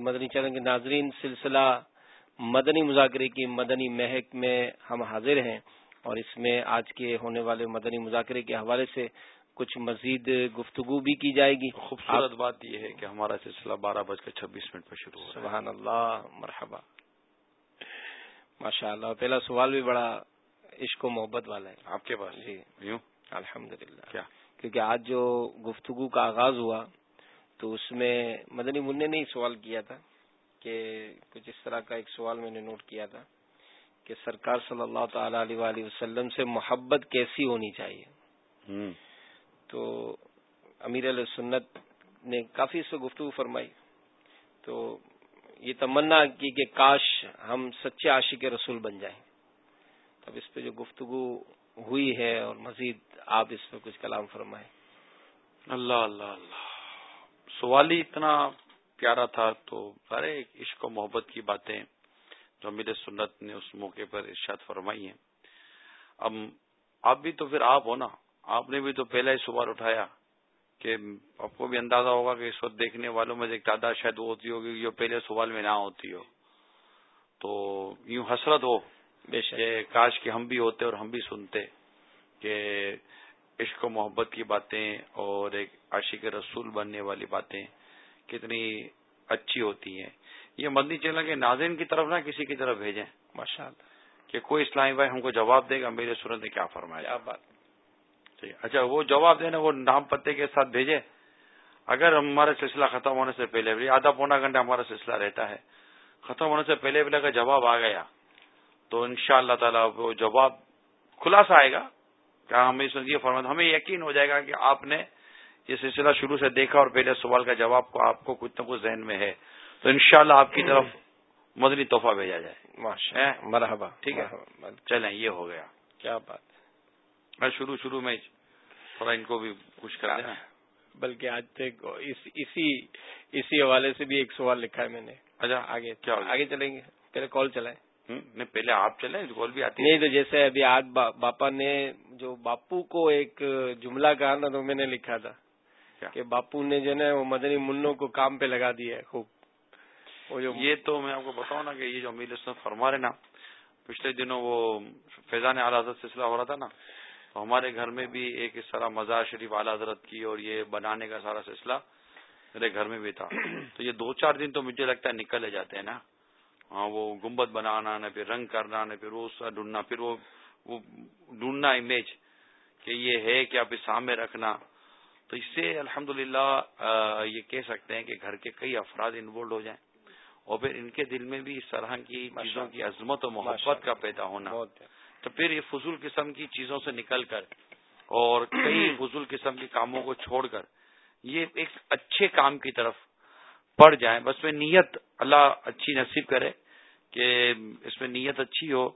مدنی channel کے ناظرین سلسلہ مدنی مذاکرے کی مدنی مہک میں ہم حاضر ہیں اور اس میں آج کے ہونے والے مدنی مذاکرے کے حوالے سے کچھ مزید گفتگو بھی کی جائے گی۔ خوبصورت بات یہ ہے کہ ہمارا سلسلہ بارہ بج کر چھبیس منٹ پر شروع ہو سبحان اللہ مرحبا۔ ماشاء اللہ پہلا سوال بھی بڑا عشق و محبت والا ہے۔ آپ کے پاس۔ جی۔ الحمد للہ کیا؟ کیونکہ آج جو گفتگو کا آغاز ہوا تو اس میں مدنی منع نے ہی سوال کیا تھا کہ کچھ اس طرح کا ایک سوال میں نے نوٹ کیا تھا کہ سرکار صلی اللہ تعالی علیہ وسلم سے محبت کیسی ہونی چاہیے؟ تو امیر علیہ سنت نے کافی اس سے گفتگو فرمائی۔ تو یہ تمنا کی کہ کاش ہم سچے عاشق رسول بن جائیں۔ تب اس پہ جو گفتگو ہوئی ہے اور مزید آپ اس پہ کچھ کلام فرمائیں۔ اللہ اللہ اللہ۔ سوال ہی اتنا پیارا تھا تو سارے عشق و محبت کی باتیں جو امیر سنت نے اس موقع پر ارشاد فرمائی ہیں۔ اب آپ بھی تو پھر آپ ہو نا۔ آپ نے بھی تو پہلا ہی سوال اٹھایا کہ آپ کو بھی اندازہ ہوگا کہ اس وقت دیکھنے والوں میں ایک تعداد شاید وہ ہوتی ہوگی جو پہلے سوال میں نہ ہوتی ہو۔ تو یوں حسرت ہو کہ کاش کہ ہم بھی ہوتے اور ہم بھی سنتے کہ عشق و محبت کی باتیں اور ایک عاشق رسول بننے والی باتیں کتنی اچھی ہوتی ہیں۔ یہ مدنی چینل کے ناظرین کی طرف نہ کسی کی طرف بھیجیں۔ ماشاء اللہ کہ کوئی اسلامی بھائی ہم کو جواب دے گا میرے سورت نے کیا فرمایا۔ بات۔ اچھا وہ جواب دینا وہ نام پتے کے ساتھ بھیجے اگر ہمارا سلسلہ ختم ہونے سے پہلے آدھا پونا گھنٹہ ہمارا سلسلہ رہتا ہے۔ ختم ہونے سے پہلے پہلے اگر جواب آ گیا۔ تو ان شاء اللہ تعالی وہ جواب خلاصہ آئے گا۔ کیا ہمیں یہ فرما ہمیں یقین ہو جائے گا کہ آپ نے یہ سلسلہ شروع سے دیکھا اور پہلے سوال کا جواب کو آپ کو کچھ نہ کچھ ذہن میں ہے۔ تو انشاءاللہ شاء آپ کی طرف مدنی تحفہ بھیجا جائے۔ مرحبا۔ ٹھیک ہے۔ چلیں یہ ہو گیا۔ کیا بات۔ میں شروع شروع میں تھوڑا ان کو بھی کچھ کر دینا بلکہ آج تک اسی اسی حوالے سے بھی ایک سوال لکھا ہے میں نے۔ اچھا آگے کیا آگے چلیں گے۔ پہلے کال چلائیں۔ نہیں پہلے آپ چلیں کال بھی آتی نہیں تو جیسے ابھی آج باپا نے جو باپو کو ایک جملہ کہا نا تو میں نے لکھا تھا کہ باپو نے جو نا وہ مدنی منوں کو کام پہ لگا دیا ہے خوب۔ یہ تو میں آپ کو بتاؤں نا کہ یہ جو امیر فرما رہے نا پچھلے دنوں وہ فیضان اعلی حضرت سلسلہ ہو رہا تھا نا تو ہمارے گھر میں بھی ایک اس طرح مزار شریف اعلی حضرت کی اور یہ بنانے کا سارا سلسلہ میرے گھر میں بھی تھا۔ تو یہ دو چار دن تو مجھے لگتا ہے نکل جاتے ہیں نا۔ وہ گمبد بنانا نہ پھر رنگ کرنا نہ پھر وہ ڈھونڈنا پھر وہ ڈھونڈنا امیج کہ یہ ہے کہ آپ اس سامنے رکھنا۔ تو اس سے الحمد یہ کہہ سکتے ہیں کہ گھر کے کئی افراد انوالو ہو جائیں اور پھر ان کے دل میں بھی اس طرح کی چیزوں کی عظمت و محبت کا پیدا ہونا۔ تو پھر یہ فضول قسم کی چیزوں سے نکل کر اور کئی فضول قسم کے کاموں کو چھوڑ کر یہ ایک اچھے کام کی طرف پڑ جائیں، بس میں نیت اللہ اچھی نصیب کرے کہ اس میں نیت اچھی ہو،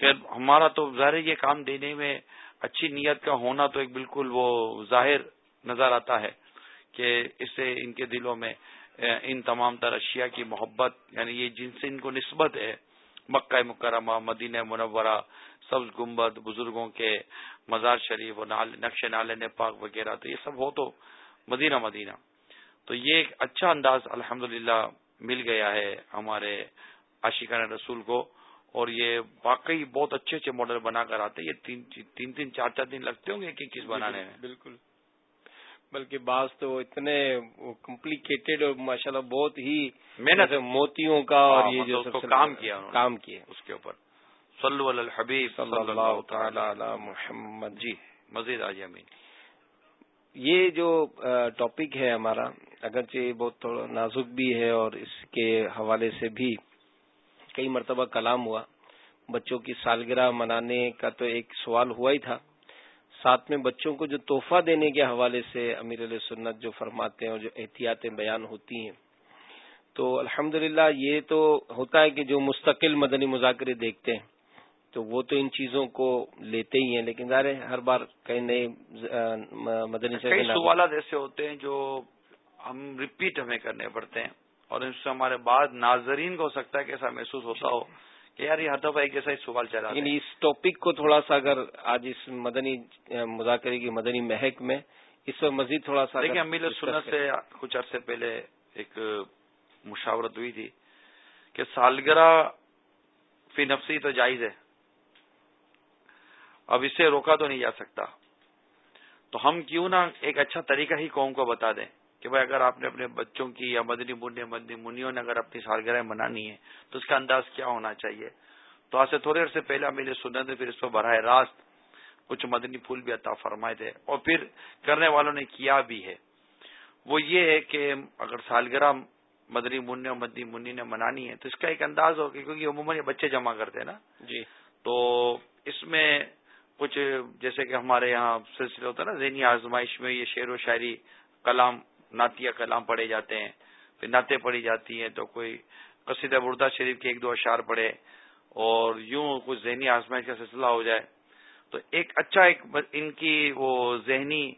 کہ ہمارا تو ظاہر یہ کام دینے میں اچھی نیت کا ہونا تو ایک بالکل وہ ظاہر نظر آتا ہے کہ اس سے ان کے دلوں میں ان تمام تر اشیاء کی محبت یعنی یہ جن سے ان کو نسبت ہے، مکہ مکرمہ، مدینہ منورہ، سبز گمبد بزرگوں کے مزار شریف اور نقش نال پاک وغیرہ، تو یہ سب ہو تو مدینہ مدینہ۔ تو یہ ایک اچھا انداز الحمد مل گیا ہے ہمارے عاشقان رسول کو اور یہ واقعی بہت اچھے اچھے ماڈل بنا کر آتے یہ تین تین تین چار چار دن لگتے ہوں گے ایک ایک چیز بنانے میں؟ بالکل بلکہ بعض تو اتنے کمپلیکیٹڈ اور ماشاء اللہ بہت ہی محنت۔ موتیوں کا اور ہاں، یہ جو مطلب کام کیا کام کیا۔ اس کے اوپر۔ صلو علی الحبیب صلی اللہ تعالی علی محمد۔ جی مزید آج امین۔ یہ جو ٹاپک ہے ہمارا اگرچہ بہت تھوڑا نازک بھی ہے اور اس کے حوالے سے بھی کئی مرتبہ کلام ہوا۔ بچوں کی سالگرہ منانے کا تو ایک سوال ہوا ہی تھا۔ ساتھ میں بچوں کو جو تحفہ دینے کے حوالے سے امیر علیہ سنت جو فرماتے ہیں اور جو احتیاطیں بیان ہوتی ہیں۔ تو الحمد یہ تو ہوتا ہے کہ جو مستقل مدنی مذاکرے دیکھتے ہیں تو وہ تو ان چیزوں کو لیتے ہی ہیں لیکن ظاہر ہر بار کئی نئے مدنی سوالات ایسے ہوتے ہیں جو ہم ریپیٹ ہمیں کرنے پڑتے ہیں اور ان سے ہمارے بعد ناظرین کو ہو سکتا ہے کہ ایسا محسوس ہوتا ہو کہ یار یہ ہر دفعہ ایک ایسا ہی سوال چلا یعنی اس ٹاپک کو تھوڑا سا اگر آج اس مدنی مذاکرے کی مدنی مہک میں اس پر مزید تھوڑا سا دیکھیں امیر سنت سے کچھ عرصے پہلے ایک مشاورت ہوئی تھی کہ سالگرہ فی نفسی تو جائز ہے۔ اب اسے روکا تو نہیں جا سکتا۔ تو ہم کیوں نہ ایک اچھا طریقہ ہی قوم کو بتا دیں۔ کہ بھائی اگر آپ نے اپنے بچوں کی یا مدنی منڈے مدنی منیوں نے اگر اپنی سالگرہ منانی ہے تو اس کا انداز کیا ہونا چاہیے؟ تو آج سے تھوڑے عرصے پہلے میرے سنت پھر اس کو براہ راست کچھ مدنی پھول بھی عطا فرمائے تھے اور پھر کرنے والوں نے کیا بھی ہے۔ وہ یہ ہے کہ اگر سالگرہ مدنی منع اور مدنی منی نے منانی ہے تو اس کا ایک انداز ہوگا کیونکہ عموماً یہ بچے جمع کرتے ہیں نا۔ جی۔ تو اس میں کچھ جیسے کہ ہمارے یہاں سلسلے ہوتا ہے نا ذہنی آزمائش میں یہ شعر و شاعری کلام نعتیہ کلام پڑھے جاتے ہیں پھر نعتیں پڑھی جاتی ہیں تو کوئی قصید بردہ شریف کے ایک دو اشعار پڑھے اور یوں کچھ ذہنی آزمائش کا سلسلہ ہو جائے۔ تو ایک اچھا ایک ان کی وہ ذہنی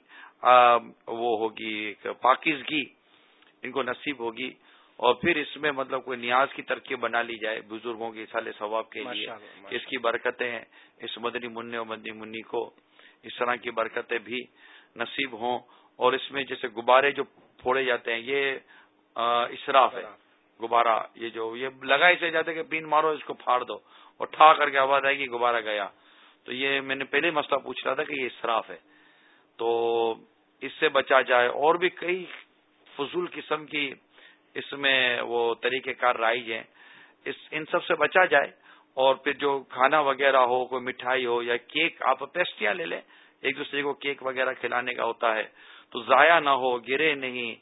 وہ ہوگی ایک پاکیزگی ان کو نصیب ہوگی۔ اور پھر اس میں مطلب کوئی نیاز کی ترکیب بنا لی جائے بزرگوں کے سال ثواب کے لیے اس کی برکتیں اس مدنی منع اور مدنی منی کو اس طرح کی برکتیں بھی نصیب ہوں۔ اور اس میں جیسے غبارے جو پھوڑے جاتے ہیں، یہ اسراف ہے۔ غبارہ، یہ جو، یہ لگا اسے جاتے کہ پین مارو، اس کو پھاڑ دو اور ٹھا کر کے آواز آئے گی، غبارہ گیا۔ تو یہ میں نے پہلے مسئلہ پوچھ رہا تھا کہ یہ اسراف ہے۔ تو اس سے بچا جائے اور بھی کئی فضول قسم کی اس میں وہ طریقہ کار رائج ہیں۔ اس، ان سب سے بچا جائے اور پھر جو کھانا وغیرہ ہو، کوئی مٹھائی ہو یا کیک، آپ پیسٹیاں لے لیں۔ ایک دوسرے کو کیک وغیرہ کھلانے کا ہوتا ہے۔ تو ضائع نہ ہو، گرے نہیں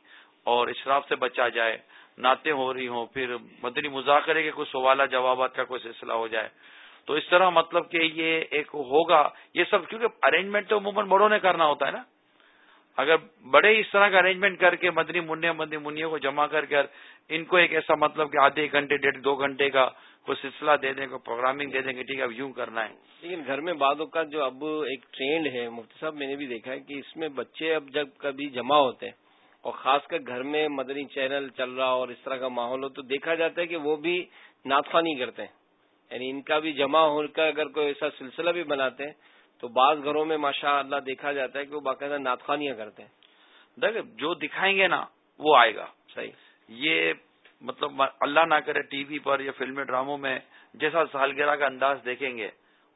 اور اشراف سے بچا جائے۔ نعتیں ہو رہی ہوں، پھر مدنی مذاکرے کے کوئی سوالہ جوابات کا کوئی سلسلہ ہو جائے۔ تو اس طرح مطلب کہ یہ ایک ہوگا، یہ سب کیونکہ ارینجمنٹ تو عموماً بڑوں نے کرنا ہوتا ہے نا۔ اگر بڑے اس طرح کا ارینجمنٹ کر کے مدنی منڈے مدنی منیوں کو جمع کر کر ان کو ایک ایسا مطلب کہ آدھے گھنٹے، ڈیڑھ، دو گھنٹے کا کوئی سلسلہ دے دیں کوئی پروگرامنگ دے دیں گے، ٹھیک ہے، اب یوں کرنا ہے۔ لیکن گھر میں بعدوں کا جو اب ایک ٹرینڈ ہے، مفتی صاحب میں نے بھی دیکھا ہے کہ اس میں بچے اب جب کبھی جمع ہوتے ہیں اور خاص کر گھر میں مدنی چینل چل رہا اور اس طرح کا ماحول ہو، تو دیکھا جاتا ہے کہ وہ بھی ناطخوانی کرتے ہیں۔ یعنی ان کا بھی جمع ہو کر اگر کوئی ایسا سلسلہ بھی بناتے ہیں تو بعض گھروں میں ماشاء اللہ دیکھا جاتا ہے کہ وہ باقاعدہ ناطخوانیاں کرتے ہیں۔ دیکھ جو دکھائیں گے نا وہ آئے گا۔ صحیح۔ یہ مطلب اللہ نہ کرے ٹی وی پر یا فلمی ڈراموں میں جیسا سالگرہ کا انداز دیکھیں گے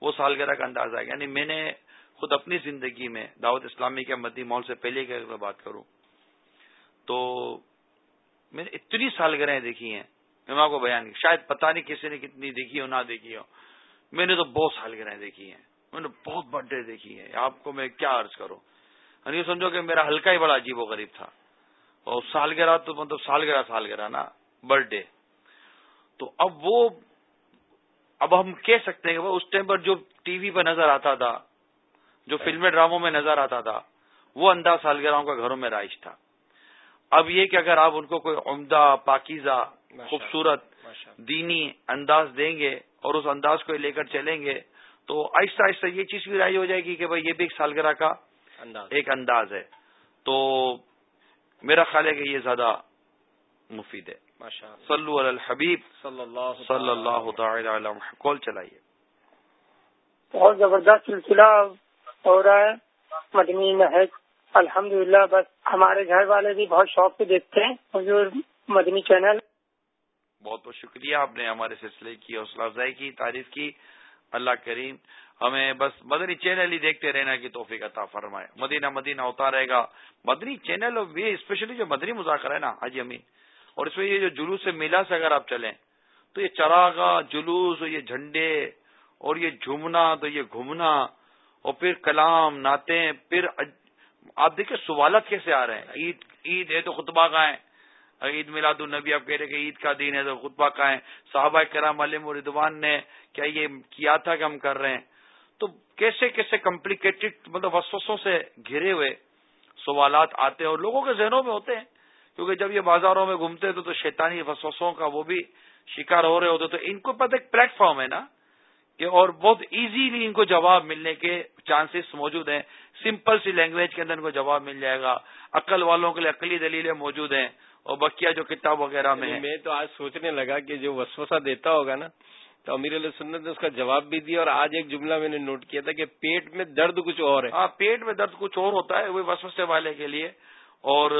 وہ سالگرہ کا انداز آئے گا۔ یعنی میں نے خود اپنی زندگی میں دعوت اسلامی کے مدی ماحول سے پہلے کی اگر بات کروں تو میں نے اتنی سالگرہیں دیکھی ہیں میں آپ کو بیان شاید پتہ نہیں کسی نے کتنی دیکھی ہو نہ دیکھی ہو۔ میں نے تو بہت سالگرہیں دیکھی ہیں۔ میں نے بہت برتھ ڈے دیکھی ہیں آپ کو میں کیا عرض کروں؟ یعنی یہ سمجھو کہ میرا ہلکا ہی بڑا عجیب و غریب تھا۔ اور سالگرہ تو مطلب سالگرہ سالگرہ نا برتھ ڈے تو اب وہ اب ہم کہہ سکتے ہیں کہ وہ اس ٹائم پر جو ٹی وی پہ نظر آتا تھا جو فلم ڈراموں میں نظر آتا تھا وہ انداز سالگرہوں کا گھروں میں رائش تھا۔ اب یہ کہ اگر آپ ان کو کوئی عمدہ پاکیزہ خوبصورت دینی انداز دیں گے اور اس انداز کو لے کر چلیں گے تو آہستہ آہستہ یہ چیز بھی رائج ہو جائے گی کہ بھائی یہ بھی ایک سالگرہ کا ایک انداز ہے۔ تو میرا خیال ہے کہ یہ زیادہ مفید ہے۔ صلو علی الحبیب۔ صلی اللہ تعالی کال چلائیے۔ بہت زبردست سلسلہ ہو رہا ہے۔ مدنی محض الحمد للہ بس ہمارے گھر والے بھی بہت شوق سے دیکھتے ہیں۔ حضور مدنی چینل۔ بہت بہت شکریہ آپ نے ہمارے سلسلے کی حوصلہ افزائی کی تعریف کی۔ اللہ کریم، ہمیں بس مدنی چینل ہی دیکھتے رہنا کی توفیق عطا فرمائے۔ مدینہ مدینہ ہوتا رہے گا۔ مدنی چینل اور یہ اسپیشلی جو مدنی مذاکرہ ہے نا، حاجی امین، اور اس میں یہ جو جلوس سے میلا سے اگر آپ چلیں، تو یہ چراغا، جلوس اور یہ جھنڈے اور یہ جھومنا، تو یہ گھومنا اور پھر کلام ناطے پھر آپ دیکھیں سوالت کیسے آ رہے ہیں۔ عید عید ہے تو خطبہ کا عید میلاد النبی آپ کہہ رہے کہ عید کا دن ہے تو خطبہ کا ہے؟ صحابہ کرام علیہ مردوان نے کیا یہ کیا تھا کہ ہم کر رہے ہیں؟ تو کیسے کیسے کمپلیکیٹڈ مطلب وسوسوں سے گھرے ہوئے سوالات آتے ہیں اور لوگوں کے ذہنوں میں ہوتے ہیں۔ کیونکہ جب یہ بازاروں میں گھومتے تھے تو شیطانی وسوسوں کا وہ بھی شکار ہو رہے ہوتے تو ان کو پتہ ایک پلیٹ فارم ہے نا کہ اور بہت ایزیلی ان کو جواب ملنے کے چانسز موجود ہیں۔ سمپل سی لینگویج کے اندر ان کو جواب مل جائے گا۔ عقل والوں کے لیے عقلی دلیلیں موجود ہیں۔ اور بکیا جو کتاب وغیرہ میں میں تو آج سوچنے لگا کہ جو وسوسہ دیتا ہوگا نا تو امیر علیہ سنت نے اس کا جواب بھی دیا اور آج ایک جملہ میں نے نوٹ کیا تھا کہ پیٹ میں درد کچھ اور ہے۔ ہاں پیٹ میں درد کچھ اور ہوتا ہے وہ وسوسے والے کے لیے۔ اور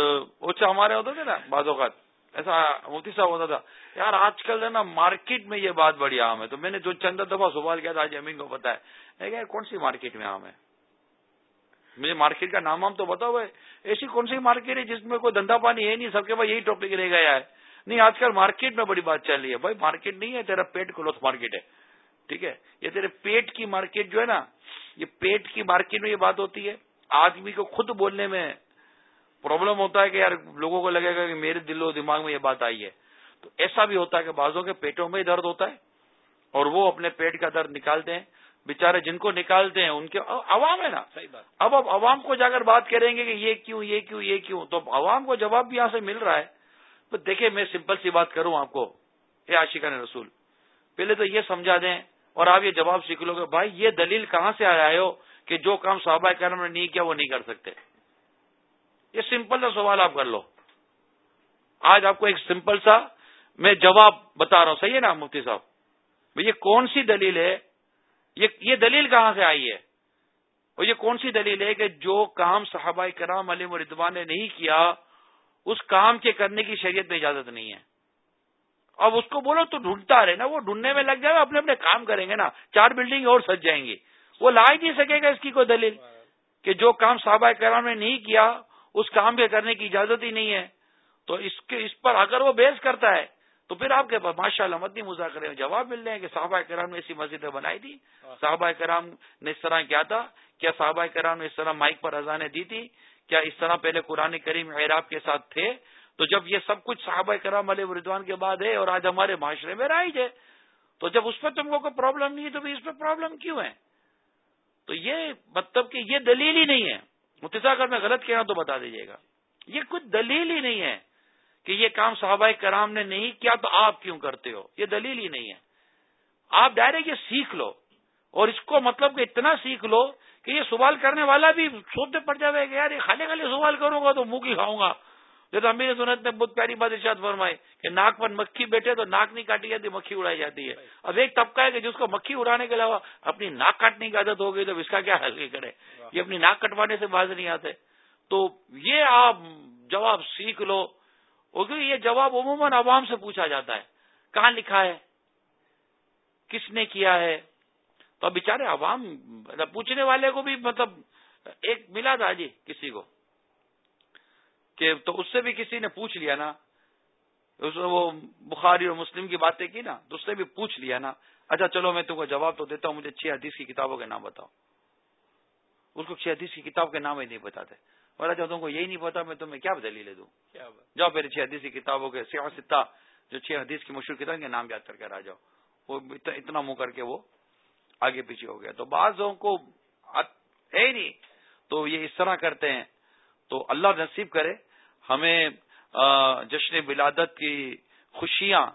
اچھا ہمارے ہوتے تھے نا بعض اوقات ایسا مفتی صاحب ہوتا تھا یار آج کل نا مارکیٹ میں یہ بات بڑی عام ہے۔ تو میں نے جو چند دفعہ سوال کیا تھا آج امین کو پتا ہے۔ کون سی مارکیٹ میں عام ہے؟ مجھے مارکیٹ کا نام وام تو بتاؤ بھائی ایسی کون سی مارکیٹ ہے جس میں کوئی دندا پانی ہے نہیں؟ سب کے پاس یہی ٹاپک رہ گیا ہے۔ نہیں، آج کل مارکیٹ میں بڑی بات چل رہی ہے۔ بھائی، مارکیٹ نہیں ہے، تیرا پیٹ کلوتھ مارکیٹ ہے۔ ٹھیک ہے؟ یہ تیرے پیٹ کی مارکیٹ جو ہے نا، یہ پیٹ کی مارکیٹ میں یہ بات ہوتی ہے۔ آدمی کو خود بولنے میں پرابلم ہوتا ہے کہ یار، لوگوں کو لگے گا کہ میرے دل و دماغ میں یہ بات آئی ہے۔ تو ایسا بھی ہوتا ہے کہ بعضوں کے پیٹوں میں ہی درد ہوتا ہے اور وہ اپنے پیٹ کا درد نکالتے ہیں۔ بےچارے جن کو نکالتے ہیں ان کے عوام ہے نا؟ صحیح بات۔ اب اب عوام کو جا کر بات کریں گے کہ یہ کیوں یہ کیوں یہ کیوں؟ تو عوام کو جواب بھی یہاں سے مل رہا ہے۔ تو دیکھیں میں سمپل سی بات کروں آپ کو۔ اے عاشقہ نے رسول پہلے تو یہ سمجھا دیں اور آپ یہ جواب سیکھ لو گے بھائی یہ دلیل کہاں سے آیا ہو کہ جو کام صحابہ کرم نے نہیں کیا وہ نہیں کر سکتے؟ یہ سمپل سا سوال آپ کر لو۔ آج آپ کو ایک سمپل سا میں جواب بتا رہا ہوں صحیح ہے نا مفتی صاحب؟ یہ کون سی دلیل ہے یہ دلیل کہاں سے آئی ہے؟ اور یہ کون سی دلیل ہے کہ جو کام صحابہ کرام علی مردوان نے نہیں کیا، اس کام کے کرنے کی شریعت میں اجازت نہیں ہے۔ اب اس کو بولو تو ڈھونڈتا رہے نا، وہ ڈھونڈنے میں لگ جائے گا اپنے اپنے کام کریں گے نا، چار بلڈنگ اور سج جائیں گی وہ لا ہی نہیں سکے گا اس کی کوئی دلیل۔ کہ جو کام صحابہ کرام نے نہیں کیا، اس کام کے کرنے کی اجازت ہی نہیں ہے۔ تو اس کے، اس پر اگر وہ بیس کرتا ہے تو پھر آپ کے پاس ماشاء اللہ مدنی مذاکرے میں جواب مل رہے ہیں کہ صحابہ کرام نے ایسی مسجدیں بنائی تھی۔ صحابہ کرام نے اس طرح کیا تھا؟ کیا صحابہ کرام نے اس طرح مائک پر اذانیں دی تھی؟ کیا اس طرح پہلے قرآن کریم عراب کے ساتھ تھے؟ تو جب یہ سب کچھ صحابہ کرام علیہ وردوان کے بعد ہے اور آج ہمارے معاشرے میں رائج ہے تو جب اس پہ تم کو کوئی پرابلم نہیں ہے تو اس پہ پرابلم کیوں ہے؟ تو یہ مطلب کہ یہ دلیل ہی نہیں ہے۔ متضا اگر میں غلط کہہ رہا ہوں تو بتا دیجیے گا۔ یہ کچھ دلیل ہی نہیں ہے۔ کہ یہ کام صحابہ کرام نے نہیں کیا تو آپ کیوں کرتے ہو؟ یہ دلیل ہی نہیں ہے۔ آپ ڈائریکٹ یہ سیکھ لو اور اس کو مطلب کہ اتنا سیکھ لو کہ یہ سوال کرنے والا بھی سوچتے پڑ جائے گا یار یہ خالی خالی سوال کروں گا تو منہ کی کھاؤں گا۔ جیسے امیر سنت نے بہت پیاری بات ارشاد فرمائی کہ ناک پر مکھی بیٹھے تو ناک نہیں کاٹی جاتی، مکھی اڑائی جاتی ہے۔ اب ایک طبقہ ہے کہ جس کو مکھی اڑانے کے علاوہ اپنی ناک کاٹنے کی عادت ہو گئی تو اس کا کیا حل کرے؟ یہ اپنی ناک کٹوانے سے باز نہیں آتے۔ تو یہ آپ جواب سیکھ لو۔ کیونکہ یہ جواب عموماً عوام سے پوچھا جاتا ہے۔ کہاں لکھا ہے؟ کس نے کیا ہے؟ تو اب بےچارے عوام مطلب پوچھنے والے کو بھی مطلب ایک ملا تھا جی کسی کو کہ تو اس سے بھی کسی نے پوچھ لیا نا۔ وہ بخاری اور مسلم کی باتیں کی نا، تو اس سے بھی پوچھ لیا نا۔ اچھا چلو، میں تم کو جواب تو دیتا ہوں، مجھے چھ حدیث کی کتابوں کے نام بتاؤ۔ اس کو چھ حدیث کی کتاب کے نام ہی نہیں بتاتے۔ اور اچھا تم کو یہی نہیں پتا میں تمہیں کیا دلیل دوں؟ جاؤ پھر چھ حدیث کی کتابوں کے سیاح ستا جو چھ حدیث کی مشہور کتاب کے نام یاد کر کے آ جاؤ۔ وہ اتنا منہ کر کے وہ آگے پیچھے ہو گیا۔ تو بعضوں کو ہے ہی نہیں۔ تو یہ اس طرح کرتے ہیں۔ تو اللہ نصیب کرے ہمیں جشن ولادت کی خوشیاں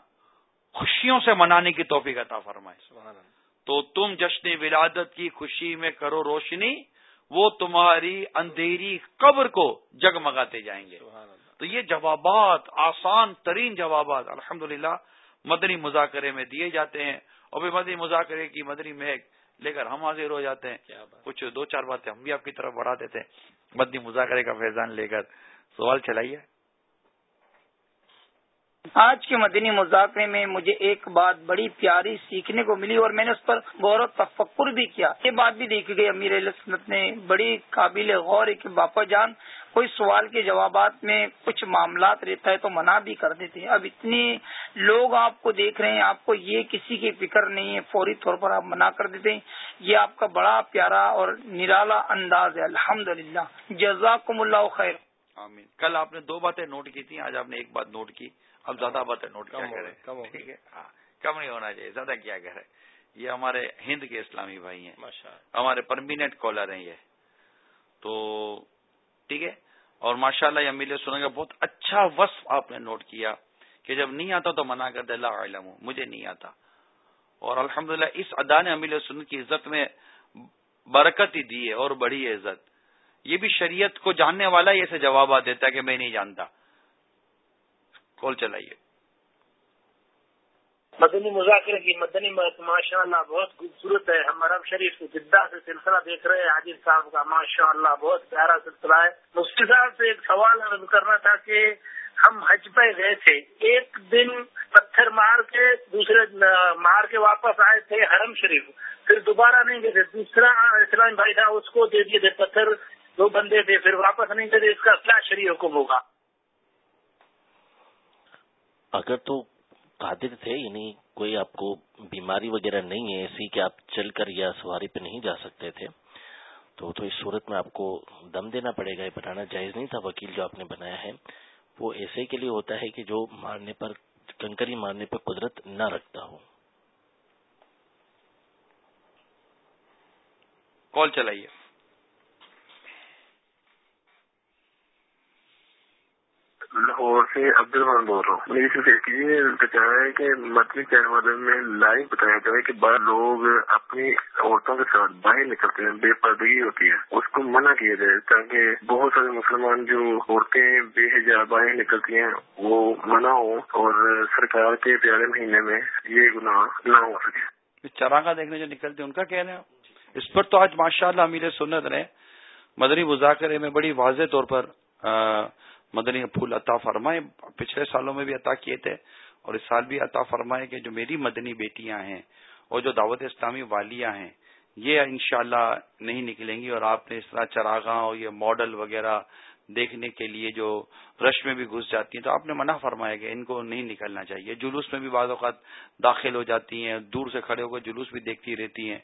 خوشیوں سے منانے کی توفیق عطا فرمائے۔ تو تم جشن ولادت کی خوشی میں کرو روشنی وہ تمہاری اندھیری قبر کو جگمگاتے جائیں گے۔ تو یہ جوابات آسان ترین جوابات الحمدللہ مدنی مذاکرے میں دیے جاتے ہیں۔ اور بھی مدنی مذاکرے کی مدنی مہک لے کر ہم حاضر ہو جاتے ہیں۔ کچھ دو چار باتیں ہم بھی آپ کی طرف بڑھا دیتے ہیں مدنی مذاکرے کا فیضان لے کر۔ سوال چلائیے۔ آج کے مدنی مذاکرے میں مجھے ایک بات بڑی پیاری سیکھنے کو ملی اور میں نے اس پر غور و تفکر بھی کیا۔ یہ بات بھی دیکھی گئی۔ امیر سنت نے بڑی قابل غور ہے کہ باپا جان کوئی سوال کے جوابات میں کچھ معاملات رہتا ہے تو منع بھی کر دیتے ہیں۔ اب اتنے لوگ آپ کو دیکھ رہے ہیں، آپ کو یہ کسی کی فکر نہیں ہے، فوری طور پر آپ منع کر دیتے ہیں۔ یہ آپ کا بڑا پیارا اور نرالا انداز ہے۔ الحمد للہ جزاکم اللہ خیر۔ آمین۔ کل آپ نے دو باتیں نوٹ کی تھیں، آج آپ نے ایک بات نوٹ کی۔ اب زیادہ باتیں نوٹ کیا کریں۔ ٹھیک ہے؟ ہاں، کم نہیں ہونا چاہیے زیادہ کیا کرے یہ ہمارے ہند کے اسلامی بھائی ہیں۔ ہمارے پرمیننٹ کالر ہیں یہ۔ تو ٹھیک ہے؟ اور ماشاء اللہ یہ میلے سنیں گے بہت اچھا وصف آپ نے نوٹ کیا کہ جب نہیں آتا تو منع کر دے اللہ علم مجھے نہیں آتا۔ اور الحمدللہ اس ادا نے امیل سن کی عزت میں برکت ہی دی ہے اور بڑی ہے عزت۔ یہ بھی شریعت کو جاننے والا ہی ایسے جوابات دیتا ہے کہ میں نہیں جانتا۔ کال چلائیے۔ مدنی مذاکرے کی مدنی ماشاء اللہ بہت خوبصورت ہے۔ ہم عرب شریف کی جدہ سے سلسلہ دیکھ رہے ہیں۔ عاجد صاحب کا ماشاء اللہ بہت پیارا سلسلہ ہے۔ مفتی صاحب سے ایک سوال عرض کرنا تھا کہ ہم حج پہ گئے تھے۔ ایک دن پتھر مار کے دوسرے مار کے واپس آئے تھے حرم شریف۔ پھر دوبارہ نہیں گئے تھے۔ دوسرا اسلام بھائی تھا، اس کو دے دیے تھے پتھر۔ دو بندے تھے، پھر واپس نہیں گئے تھے۔ اس کا کیا شریح حکم ہوگا۔ اگر تو قادر تھے یعنی کوئی آپ کو بیماری وغیرہ نہیں ہے، ایسی کہ آپ چل کر یا سواری پہ نہیں جا سکتے تھے، تو تو اس صورت میں آپ کو دم دینا پڑے گا، یہ بنانا جائز نہیں تھا، وکیل جو آپ نے بنایا ہے، وہ ایسے کے لیے ہوتا ہے کہ جو مارنے پر، کنکری مارنے پر قدرت نہ رکھتا ہو۔ کال چلائیے۔ لاہور سے عبد الرحمان بول رہا ہوں۔ میری صرف ایک یہ بچانا ہے کہ مدنی چینل میں لائیو بتایا جائے کہ بعض لوگ اپنی عورتوں کے ساتھ باہر نکلتے ہیں، بے پردگی ہوتی ہے۔ اس کو منع کیا جائے تاکہ بہت سارے مسلمان جو عورتیں بے حجاب باہر نکلتی ہیں، وہ منع ہو اور سرکار کے پیارے مہینے میں یہ گناہ نہ ہو سکے۔ چراغا دیکھنے جو نکلتے ہیں، ان کا کہہ رہے ہیں اس پر تو آج ماشاء اللہ امیر سنت رہے مدنی مذاکرے میں بڑی واضح طور پر مدنی پھول عطا فرمائے۔ پچھلے سالوں میں بھی عطا کیے تھے اور اس سال بھی عطا فرمائے کہ جو میری مدنی بیٹیاں ہیں اور جو دعوت اسلامی والیاں ہیں، یہ انشاءاللہ نہیں نکلیں گی اور آپ نے اس طرح چراغاں اور یہ ماڈل وغیرہ دیکھنے کے لیے جو رش میں بھی گھس جاتی ہیں، تو آپ نے منع فرمایا کہ ان کو نہیں نکلنا چاہیے۔ جلوس میں بھی بعض اوقات داخل ہو جاتی ہیں، دور سے کھڑے ہو کر جلوس بھی دیکھتی رہتی ہیں۔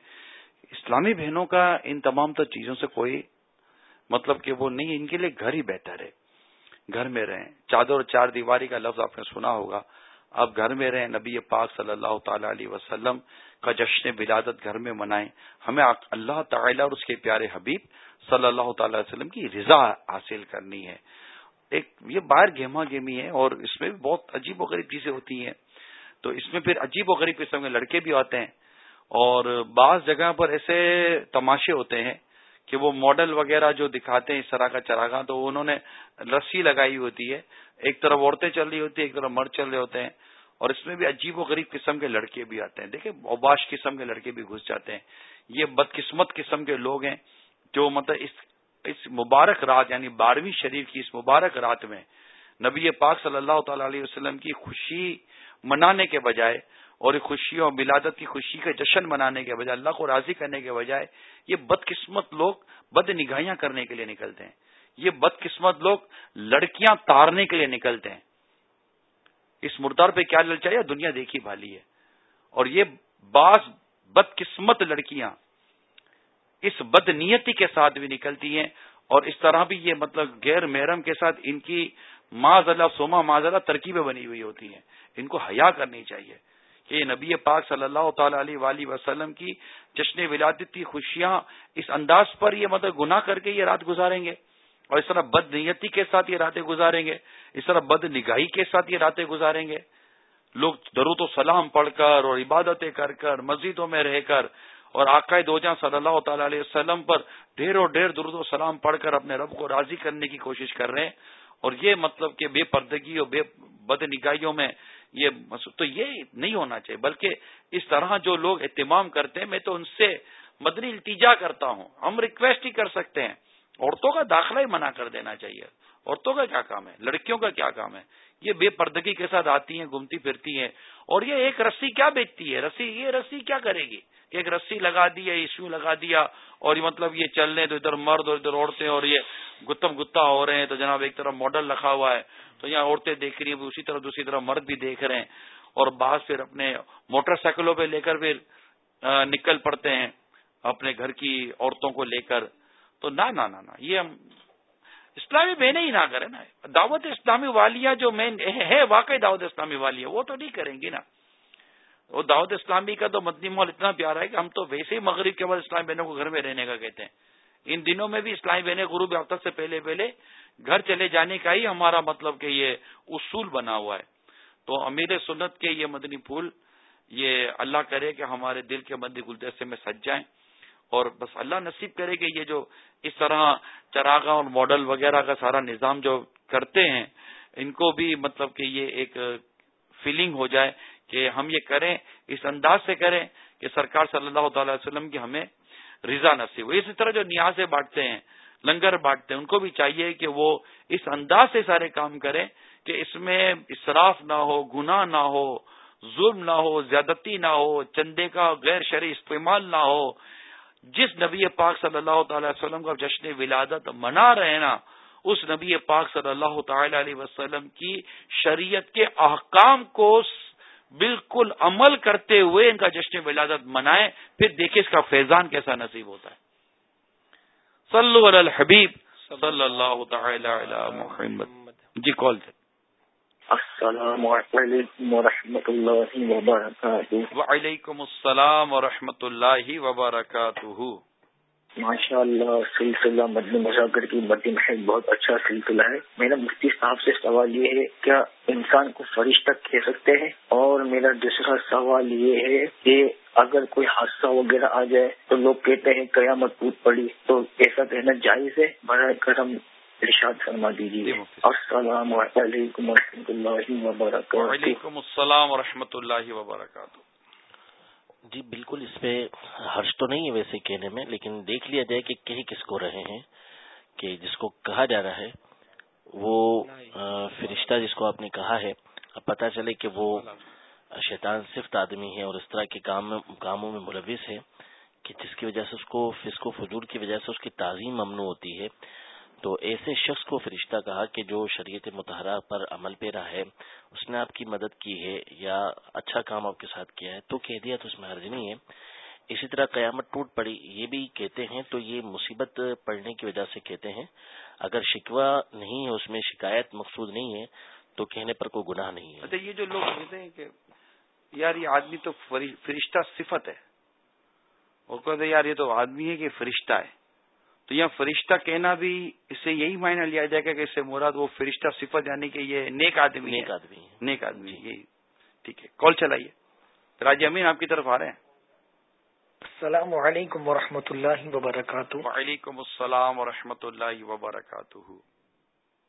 اسلامی بہنوں کا ان تمام تر چیزوں سے کوئی مطلب کہ وہ نہیں، ان کے لیے گھر ہی بہتر ہے۔ گھر میں رہیں۔ چادر اور چار دیواری کا لفظ آپ نے سنا ہوگا۔ اب گھر میں رہیں، نبی پاک صلی اللہ تعالی علیہ وسلم کا جشن ولادت گھر میں منائیں۔ ہمیں اللہ تعالی اور اس کے پیارے حبیب صلی اللہ تعالی وسلم کی رضا حاصل کرنی ہے۔ ایک یہ باہر گہما گیمی ہے اور اس میں بھی بہت عجیب و غریب چیزیں ہوتی ہیں۔ تو اس میں پھر عجیب و غریب قسم کے لڑکے بھی آتے ہیں اور بعض جگہ پر ایسے تماشے ہوتے ہیں کہ وہ ماڈل وغیرہ جو دکھاتے ہیں اس طرح کا چراغاں، تو انہوں نے رسی لگائی ہوتی ہے۔ ایک طرف عورتیں چل رہی ہوتی ہے ایک طرف مرد چل رہے ہوتے ہیں۔ اور اس میں بھی عجیب و غریب قسم کے لڑکے بھی آتے ہیں۔ دیکھیں، اوباش قسم کے لڑکے بھی گھس جاتے ہیں۔ یہ بدقسمت قسم کے لوگ ہیں جو مطلب اس اس مبارک رات یعنی بارہویں شریف کی اس مبارک رات میں نبی پاک صلی اللہ تعالی علیہ وسلم کی خوشی منانے کے بجائے اور خوشیوں اور ملادت کی خوشی کا جشن منانے کے بجائے، اللہ کو راضی کرنے کے بجائے، یہ بدقسمت لوگ بد نگاہیاں کرنے کے لیے نکلتے ہیں۔ یہ بدقسمت لوگ لڑکیاں تارنے کے لیے نکلتے ہیں۔ اس مردار پہ کیا للچائی دنیا دیکھی بھالی ہے۔ اور یہ بعض بدقسمت لڑکیاں اس بد نیتی کے ساتھ بھی نکلتی ہیں۔ اور اس طرح بھی یہ مطلب غیر محرم کے ساتھ ان کی ماض اللہ سوما ماض اللہ ترکیبیں بنی ہوئی ہوتی ہیں۔ ان کو حیا کرنی چاہیے۔ کہ نبی پاک صلی اللہ تعالی علیہ وآلہ وسلم کی جشن ولادت کی خوشیاں اس انداز پر یہ مطلب گناہ کر کے یہ رات گزاریں گے اور اس طرح بد نیتی کے ساتھ یہ راتیں گزاریں گے، اس طرح بد نگاہی کے ساتھ یہ راتیں گزاریں گے۔ لوگ درود و سلام پڑھ کر اور عبادتیں کر کر مسجدوں میں رہ کر اور آقائے دو جہاں صلی اللہ تعالی علیہ وسلم پر ڈھیر و ڈھیر درود و سلام پڑھ کر اپنے رب کو راضی کرنے کی کوشش کر رہے ہیں۔ اور یہ مطلب کہ بے پردگی اور بے بد نگاہیوں میں یہ تو یہ نہیں ہونا چاہیے، بلکہ اس طرح جو لوگ اہتمام کرتے ہیں، میں تو ان سے مدنی التجا کرتا ہوں، ہم ریکویسٹ ہی کر سکتے ہیں۔ عورتوں کا داخلہ ہی منع کر دینا چاہیے۔ عورتوں کا کیا کام ہے؟ لڑکیوں کا کیا کام ہے؟ یہ بے پردگی کے ساتھ آتی ہیں، گھومتی پھرتی ہیں۔ اور یہ ایک رسی کیا بیچتی ہے؟ رسی، یہ رسی کیا کرے گی؟ ایک رسی لگا دی ہے ایشو لگا دیا اور یہ مطلب یہ چل رہے تو ادھر مرد اور ادھر عورتیں اور یہ گتم گتا ہو رہے ہیں تو جناب ایک طرف ماڈل رکھا ہوا ہے۔ تو یہاں عورتیں دیکھ رہی ہیں اسی طرح دوسری طرف مرد بھی دیکھ رہے ہیں۔ اور بعض پھر اپنے موٹر سائیکلوں پہ لے کر پھر نکل پڑتے ہیں اپنے گھر کی عورتوں کو لے کر۔ تو نہ نہ، یہ ہم اسلامی بہنیں ہی نہ کریں نا۔ دعوت اسلامی والیاں جو مین ہے، واقعی دعوت اسلامی والی وہ تو نہیں کریں گی نا۔ وہ دعوت اسلامی کا تو مدنی ماحول اتنا پیارا ہے کہ ہم تو ویسے ہی مغرب کے بعد اسلامی بہنوں کو گھر میں رہنے کا کہتے ہیں۔ ان دنوں میں بھی اسلامی بہنیں غروب افطر سے پہلے پہلے گھر چلے جانے کا ہی ہمارا مطلب کہ یہ اصول بنا ہوا ہے۔ تو امیر سنت کے یہ مدنی پھول، یہ اللہ کرے کہ ہمارے دل کے مدی گلدستے میں سج جائیں۔ اور بس اللہ نصیب کرے کہ یہ جو اس طرح چراغا اور ماڈل وغیرہ کا سارا نظام جو کرتے ہیں، ان کو بھی مطلب کہ یہ ایک فیلنگ ہو جائے کہ ہم یہ کریں، اس انداز سے کریں کہ سرکار صلی اللہ تعالی وسلم کی ہمیں رضا نصیب ہو۔ اسی طرح جو نیازیں بانٹتے ہیں، لنگر بانٹتے ہیں، ان کو بھی چاہیے کہ وہ اس انداز سے سارے کام کریں کہ اس میں اسراف نہ ہو، گناہ نہ ہو، ظلم نہ ہو، زیادتی نہ ہو، چندے کا غیر شرعی استعمال نہ ہو۔ جس نبی پاک صلی اللہ تعالی وسلم کا جشن ولادت منا رہے نا، اس نبی پاک صلی اللہ تعالی علیہ وسلم کی شریعت کے احکام کو بالکل عمل کرتے ہوئے ان کا جشن ولادت منائے پھر دیکھیں اس کا فیضان کیسا نصیب ہوتا ہے۔ صلو علی الحبیب، صلی اللہ تعالی علی محمد۔ جی کال السلام علیکم و رحمۃ اللہ وبرکاتہ وعلیکم السلام و رحمۃ اللہ وبرکاتہ ماشاء اللہ سلسلہ مدنی مذاکر کی مدنی محل بہت اچھا سلسلہ ہے۔ میرا مفتی صاحب سے سوال یہ ہے کیا انسان کو فرشتہ کہہ سکتے ہیں؟ اور میرا دوسرا سوال یہ ہے کہ اگر کوئی حادثہ وغیرہ آ جائے تو لوگ کہتے ہیں قیامت ٹوٹ پڑی۔ تو ایسا کہنا جائز ہے؟ برائے کرم ارشاد فرما دیجیے۔ جی السلام علیکم و رحمۃ اللہ وبرکاتہ۔ وعلیکم السلام و رحمۃ اللہ وبرکاتہ۔ جی بالکل اس پہ ہرش تو نہیں ہے ویسے کہنے میں لیکن دیکھ لیا جائے کہ کہیں کس کو رہے ہیں کہ جس کو کہا جا رہا ہے وہ فرشتہ جس کو آپ نے کہا ہے اب پتا چلے کہ وہ شیطان صفت آدمی ہے اور اس طرح کے کام کاموں میں ملوث ہے کہ جس کی وجہ سے اس کو فسق و فجور کی وجہ سے اس کی تعظیم ممنوع ہوتی ہے۔ تو ایسے شخص کو فرشتہ کہا کہ جو شریعت متحرہ پر عمل پیرا ہے، اس نے آپ کی مدد کی ہے یا اچھا کام آپ کے ساتھ کیا ہے، تو کہہ دیا تو اس میں حرض نہیں ہے۔ اسی طرح قیامت ٹوٹ پڑی، یہ بھی کہتے ہیں تو یہ مصیبت پڑنے کی وجہ سے کہتے ہیں۔ اگر شکوہ نہیں ہے، اس میں شکایت مقصود نہیں ہے، تو کہنے پر کوئی گناہ نہیں ہے۔ اچھا یہ جو لوگ کہتے ہیں کہ یار، یہ آدمی تو فرشتہ صفت ہے۔ اور کہتے یار، یہ تو آدمی ہے کہ فرشتہ ہے۔ تو یہاں فرشتہ کہنا بھی اس سے یہی معنی لیا جائے گا کہ اس سے مراد وہ فرشتہ صفت یعنی کہ یہ نیک آدمی نیک آدمی نیک آدمی یہی۔ ٹھیک ہے۔ کال چلائیے۔ راجی امین آپ کی طرف آ رہے ہیں۔ السلام علیکم و اللہ وبرکاتہ۔ وعلیکم السلام و اللہ وبرکاتہ۔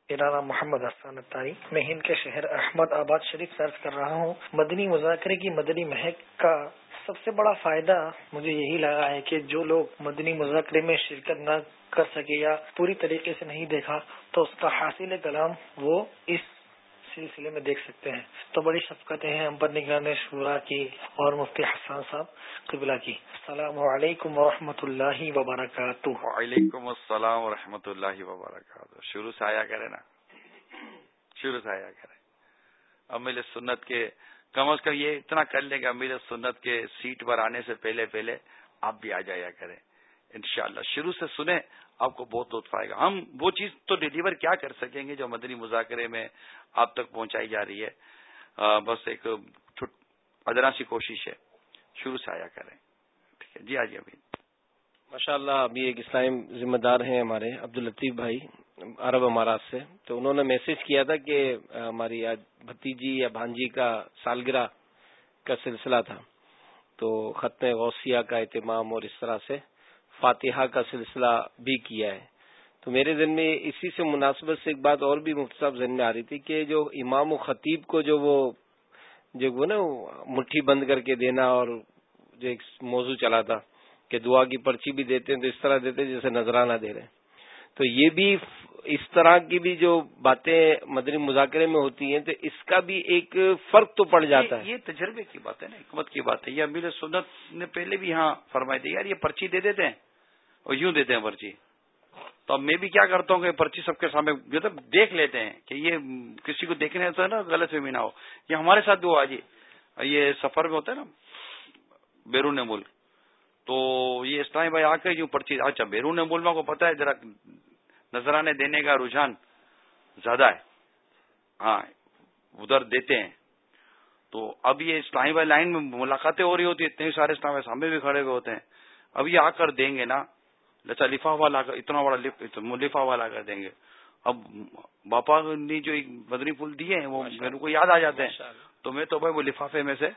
میرا نام محمد حسان تاری میں ہند کے شہر احمد آباد شریف سرچ کر رہا ہوں۔ مدنی مذاکرے کی مدنی مہک کا سب سے بڑا فائدہ مجھے یہی لگا ہے کہ جو لوگ مدنی مذاکرے میں شرکت نہ کر سکے یا پوری طریقے سے نہیں دیکھا، تو اس کا حاصل کلام وہ اس سلسلے میں دیکھ سکتے ہیں۔ تو بڑی شفقتیں ہیں ہم پر نگران شورا کی اور مفتی حسان صاحب قبلہ کی۔ السلام علیکم و اللہ وبرکاتہ۔ وعلیکم السلام و اللہ وبرکاتہ۔ شروع سے آیا کرے نا۔ شروع سے آیا کرے۔ امل سنت کے کم از کم یہ اتنا کر لیں گے امیر سنت کے سیٹ پر آنے سے پہلے پہلے آپ بھی آ جایا کریں۔ انشاءاللہ شروع سے سنیں، آپ کو بہت لطف آئے گا۔ ہم وہ چیز تو ڈیلیور کیا کر سکیں گے جو مدنی مذاکرے میں آپ تک پہنچائی جا رہی ہے؟ بس ایک ادنا سی کوشش ہے۔ شروع سے آیا کریں۔ ٹھیک ہے۔ جی آجیے ابھی۔ ماشاء اللہ ابھی ایک اسلام ذمہ دار ہیں ہمارے عبد الطیف بھائی۔ عرب امارات سے۔ تو انہوں نے میسج کیا تھا کہ ہماری آج بھتیجی یا بھانجی کا سالگرہ کا سلسلہ تھا۔ تو ختم غوثیہ کا اہتمام اور اس طرح سے فاتحہ کا سلسلہ بھی کیا ہے۔ تو میرے ذہن میں اسی سے مناسبت سے ایک بات اور بھی مختصر ذہن میں آ رہی تھی کہ جو امام و خطیب کو جو وہ جو وہ نا مٹھی بند کر کے دینا اور جو ایک موضوع چلا تھا کہ دعا کی پرچی بھی دیتے ہیں تو اس طرح دیتے جیسے نذرانہ دے رہے ہیں۔ تو یہ بھی اس طرح کی بھی جو باتیں مدنی مذاکرے میں ہوتی ہیں، تو اس کا بھی ایک فرق تو پڑ جاتا ہے۔ یہ تجربے کی بات ہے نا، حکمت کی بات ہے۔ یہ امیر سنت نے پہلے بھی یہاں فرمائی تھی یار یہ پرچی دے دیتے ہیں اور یوں دیتے ہیں پرچی۔ تو اب میں بھی کیا کرتا ہوں کہ پرچی سب کے سامنے مطلب دیکھ لیتے ہیں کہ یہ کسی کو دیکھنے ہے نا غلط فہمی نہ ہو۔ یہ ہمارے ساتھ بھی ہو آج جی۔ یہ سفر میں ہوتا ہے نا، بیرون ملک۔ تو یہ اسلامی بھائی آ کر یوں پرچی اچھا بیرون ملک کو پتا ہے، ذرا نذرانے دینے کا رجحان زیادہ ہے۔ ہاں ادھر دیتے ہیں۔ تو اب یہ اسلامی بھائی لائن میں ملاقاتیں ہو رہی ہوتی اتنے سارے اسلامی سامنے بھی کھڑے ہوئے ہوتے ہیں۔ اب یہ آ کر دیں گے نا لچا لفافہ لا کر اتنا بڑا لفافہ لا کر دیں گے۔ اب باپا نے جو بدری پھول دیے ہیں وہ میرے کو یاد آ جاتے ہیں۔ تو میں تو بھائی وہ لفافے میں سے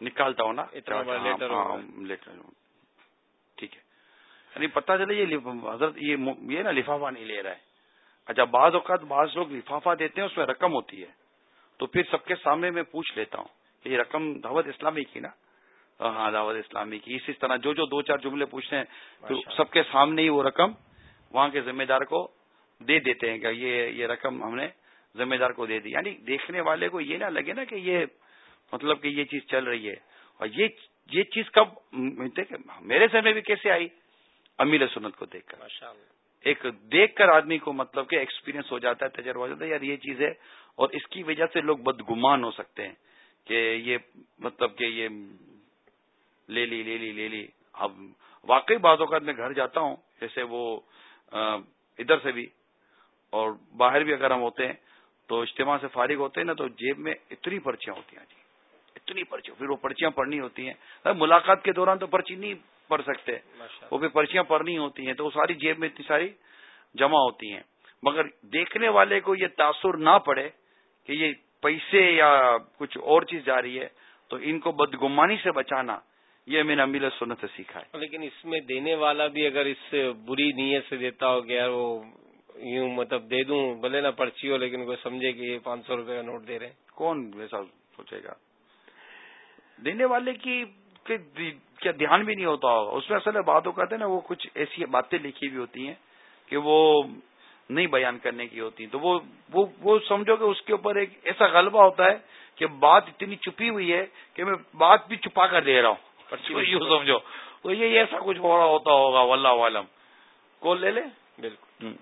نکالتا ہوں نا۔ لیٹر ہاں، ہے یعنی پتا چلے یہ حضرت یہ نا لفافہ نہیں لے رہا ہے۔ اچھا بعض اوقات بعض لوگ لفافہ دیتے ہیں اس میں رقم ہوتی ہے۔ تو پھر سب کے سامنے میں پوچھ لیتا ہوں کہ یہ رقم دعوت اسلامی کی نا؟ ہاں دعوت اسلامی کی۔ اسی طرح جو جو دو چار جملے پوچھتے ہیں تو سب کے سامنے ہی وہ رقم وہاں کے ذمہ دار کو دے دیتے ہیں کہ یہ یہ رقم ہم نے ذمہ دار کو دے دی۔ یعنی دیکھنے والے کو یہ نہ لگے نا کہ یہ مطلب کہ یہ چیز چل رہی ہے۔ اور یہ یہ چیز کب میرے سمے بھی کیسے آئی؟ امیل سنت کو دیکھ کر۔ ایک دیکھ کر آدمی کو مطلب کہ ایکسپیرینس ہو جاتا ہے تجربہ ہو جاتا ہے یار یہ چیز ہے۔ اور اس کی وجہ سے لوگ بدگمان ہو سکتے ہیں کہ یہ مطلب کہ یہ لے لی لے لی لے لی۔ اب واقعی بعض اوقات میں گھر جاتا ہوں جیسے وہ ادھر سے بھی۔ اور باہر بھی اگر ہم ہوتے ہیں تو اجتماع سے فارغ ہوتے ہیں نا تو جیب میں اتنی پرچیاں ہوتی ہیں جی۔ اتنی پرچیاں پھر وہ پرچیاں پڑھنی ہوتی ہیں۔ ملاقات کے دوران تو پرچی نہیں پڑھ سکتے وہ بھی پرچیاں پڑھنی ہوتی ہیں تو وہ ساری جیب میں اتنی ساری جمع ہوتی ہیں۔ مگر دیکھنے والے کو یہ تاثر نہ پڑے کہ یہ پیسے یا کچھ اور چیز جا رہی ہے تو ان کو بدگمانی سے بچانا یہ میں نے امیل سنت سے سیکھا ہے۔ لیکن اس میں دینے والا بھی اگر اس سے بری نیت سے دیتا ہو گیا وہ یوں مطلب دے دوں بھلے نہ پرچی ہو لیکن کوئی سمجھے کہ یہ پانچ سو روپے کا نوٹ دے رہے ہیں۔ کون ویسا سوچے گا؟ دینے والے کی کیا دھیان بھی نہیں ہوتا ہوگا۔ اس میں اصل باتوں کہتے ہیں نا وہ کچھ ایسی باتیں لکھی ہوئی ہوتی ہیں کہ وہ نہیں بیان کرنے کی ہوتی تو وہ وہ, وہ سمجھو کہ اس کے اوپر ایک ایسا غلبہ ہوتا ہے کہ بات اتنی چھپی ہوئی ہے کہ میں بات بھی چھپا کر دے رہا ہوں۔ یوں سمجھو۔ تو یہ ایسا کچھ ہو رہا ہوتا ہوگا واللہ عالم۔ کون لے لے۔ بالکل۔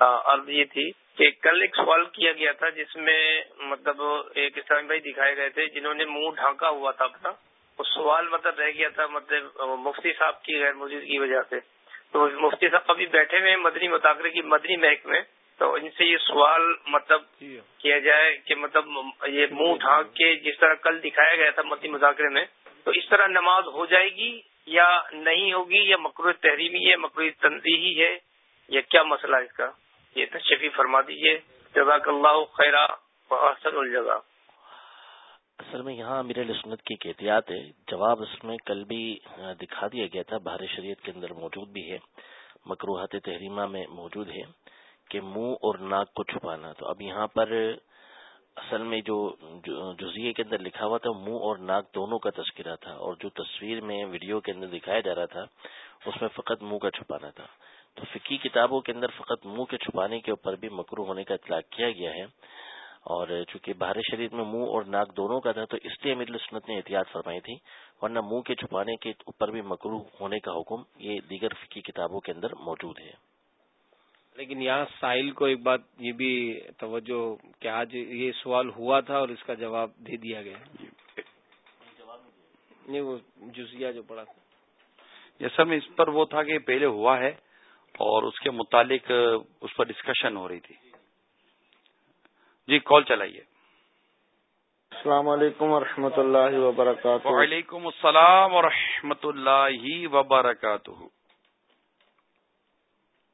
عرض یہ تھی کہ کل ایک سوال کیا گیا تھا جس میں مطلب ایک اسلامی بھائی دکھائے گئے تھے جنہوں نے منہ ڈھانکا ہوا تھا اپنا، وہ سوال مطلب رہ گیا تھا مطلب مفتی صاحب کی غیر موجودگی کی وجہ سے۔ تو مفتی صاحب ابھی بیٹھے ہوئے مدنی مذاکرے کی مدنی محکمے، تو ان سے یہ سوال مطلب کیا جائے کہ مطلب یہ منہ ڈھانک کے جس طرح کل دکھایا گیا تھا مدنی مذاکرے میں، تو اس طرح نماز ہو جائے گی یا نہیں ہوگی یا مقروض تحریمی ہے، مقروض تنظیحی ہے، یا کیا مسئلہ اس کا؟ یہ تشریفی فرما دیجیے جزاک اللہ خیرہ احسن الجگہ اصل میں یہاں امیر سنت کی ایک احتیاط ہے۔ جواب اس میں کل بھی دکھا دیا گیا تھا۔ بہار شریعت کے اندر موجود بھی ہے۔ مکروحات تحریمہ میں موجود ہے کہ منہ اور ناک کو چھپانا۔ تو اب یہاں پر اصل میں جو جزیے کے اندر لکھا ہوا تھا، منہ اور ناک دونوں کا تذکرہ تھا اور جو تصویر میں ویڈیو کے اندر دکھایا جا رہا تھا، اس میں فقط منہ کا چھپانا تھا۔ تو فکی کتابوں کے اندر فقط منہ کے چھپانے کے اوپر بھی مکرو ہونے کا اطلاق کیا گیا ہے۔ اور چونکہ بہار شریف میں منہ اور ناک دونوں کا تھا تو اس لیے امیر سنت نے احتیاط فرمائی تھی ورنہ منہ کے چھپانے کے اوپر بھی مکرو ہونے کا حکم یہ دیگر فکی کتابوں کے اندر موجود ہے۔ لیکن یہاں ساحل کو ایک بات یہ بھی توجہ کہ آج یہ سوال ہوا تھا اور اس کا جواب دے دیا گیا۔ نہیں وہ جزیا جو پڑا تھا۔ یہ سب اس پر وہ تھا کہ پہلے ہوا ہے۔ اور اس کے متعلق اس پر ڈسکشن ہو رہی تھی۔ جی کال چلائیے۔ السلام علیکم و اللہ وبرکاتہ۔ وعلیکم السلام و اللہ وبرکاتہ۔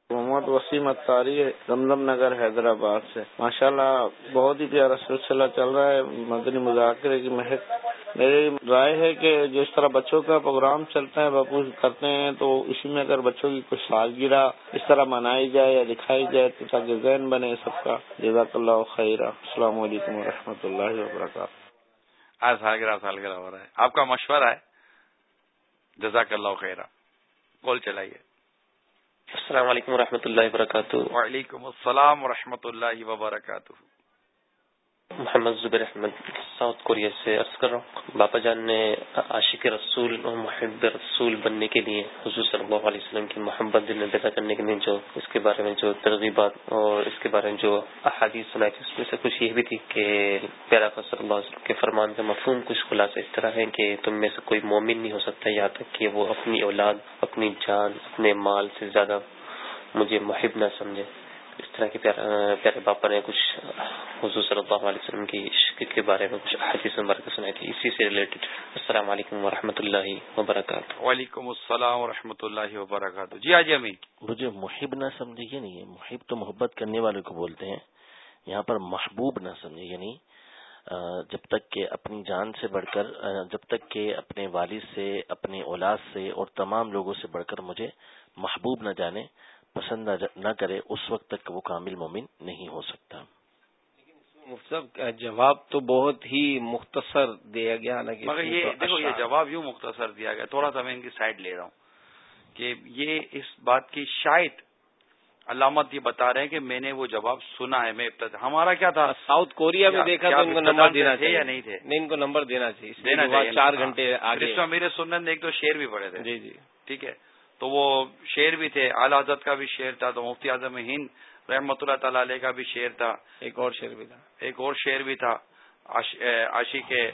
محمد وسیم اتاری دمدم نگر حیدرآباد سے۔ ماشاءاللہ بہت ہی پیارا سلسلہ چل رہا ہے۔ مدنی مذاکرے کی مہک۔ میری رائے ہے کہ جس طرح بچوں کا پروگرام چلتا ہے باپو کرتے ہیں تو اسی میں اگر بچوں کی کچھ سالگرہ اس طرح منائی جائے یا دکھائی جائے تو تاکہ ذہن بنے سب کا۔ جزاک اللہ خیر السلام علیکم و رحمۃ اللہ وبرکاتہ۔ آج سالگرہ سالگرہ ہو رہا ہے۔ آپ کا مشورہ ہے۔ جزاک اللہ خیر کال چلائیے۔ السلام علیکم و اللہ وبرکاتہ۔ وعلیکم السلام و اللہ وبرکاتہ۔ محمد زبیر احمد، ساؤتھ کوریا سے عرض کر رہا ہوں۔ باپا جان نے عاشق رسول اور محب رسول بننے کے لیے حضور صلی اللہ علیہ وسلم کی محبت دل میں پیدا کرنے کے لیے جو اس کے بارے میں جو ترغیبات اور اس کے بارے میں جو احادیث سنائی تھی، اس میں سے کچھ یہ بھی تھی کہ پیارا صلی اللہ علیہ وسلم کے فرمان کا مفہوم کچھ خلاصہ اس طرح ہے کہ تم میں سے کوئی مومن نہیں ہو سکتا یہاں تک کہ وہ اپنی اولاد، اپنی جان، اپنے مال سے زیادہ مجھے محب نہ سمجھے۔ اس طرح کے پیارے باپا نے کچھ حضور صلی اللہ علیہ وسلم کی عشق کے بارے میں کچھ حدیث مبارک سنائی تھی اسی سے ریلیٹڈ السلام علیکم و اللہ وبرکاتہ۔ وعلیکم السلام و اللہ وبرکاتہ۔ جی آج امین۔ مجھے محب نہ سمجھے یہ نہیں ہے محب تو محبت کرنے والے کو بولتے ہیں یہاں پر محبوب نہ سمجھے یعنی جب تک کہ اپنی جان سے بڑھ کر جب تک کہ اپنے والد سے اپنے اولاد سے اور تمام لوگوں سے بڑھ کر مجھے محبوب نہ جانے پسند نہ کرے اس وقت تک وہ کامل مومن نہیں ہو سکتا۔ صاحب جواب تو بہت ہی مختصر دیا گیا مگر یہ دیکھو یہ جواب یوں مختصر دیا گیا تھوڑا سا میں ان کی سائڈ لے رہا ہوں کہ یہ اس بات کی شاید علامت یہ بتا رہے ہیں کہ میں نے وہ جواب سنا ہے میں ہمارا کیا تھا؟ ساؤتھ کوریا میں دیکھا تو ان کو نمبر دینا تھے یا نہیں تھے؟ نہیں ان کو نمبر دینا چاہیے دینا چاہیے۔ چار گھنٹے آگے۔ میرے سننے ایک تو شیر بھی پڑے تھے۔ جی جی۔ ٹھیک ہے؟ تو وہ شیر بھی تھے اعلی حضرت کا بھی شیر تھا تو مفتی اعظم ہند رحمت اللہ تعالی علیہ کا بھی شیر تھا۔ ایک اور شیر بھی تھا۔ ایک اور شیر بھی تھا عاشق کے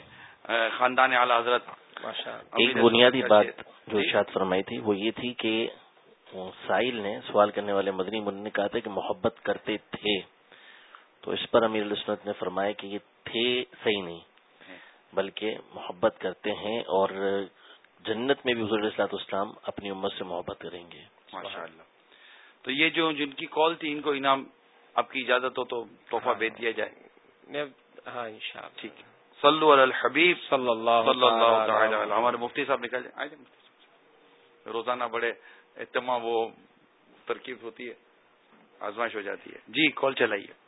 خاندان اعلی حضرت۔ ایک بنیادی بات جو ارشاد فرمائی تھی وہ یہ تھی کہ سائل نے سوال کرنے والے مدنی من نے کہا تھا کہ محبت کرتے تھے۔ تو اس پر امیر السنت نے فرمایا کہ یہ تھے صحیح نہیں بلکہ محبت کرتے ہیں اور جنت میں بھی حضور السلاط اسلام اپنی امت سے محبت کریں گے۔ ماشاء اللہ تو یہ جو جن کی کال تھی ان کو انعام آپ کی اجازت ہو تو تحفہ بھیج دیا جائے۔ ہاں ان شاء اللہ ٹھیک ہے۔ صلو علی الحبیب۔ صلی اللہ صلی اللہ ہمارے مفتی صاحب نکل جائیں۔ روزانہ بڑے اہتمام وہ ترکیب ہوتی ہے آزمائش ہو جاتی ہے۔ جی کال چلائیے۔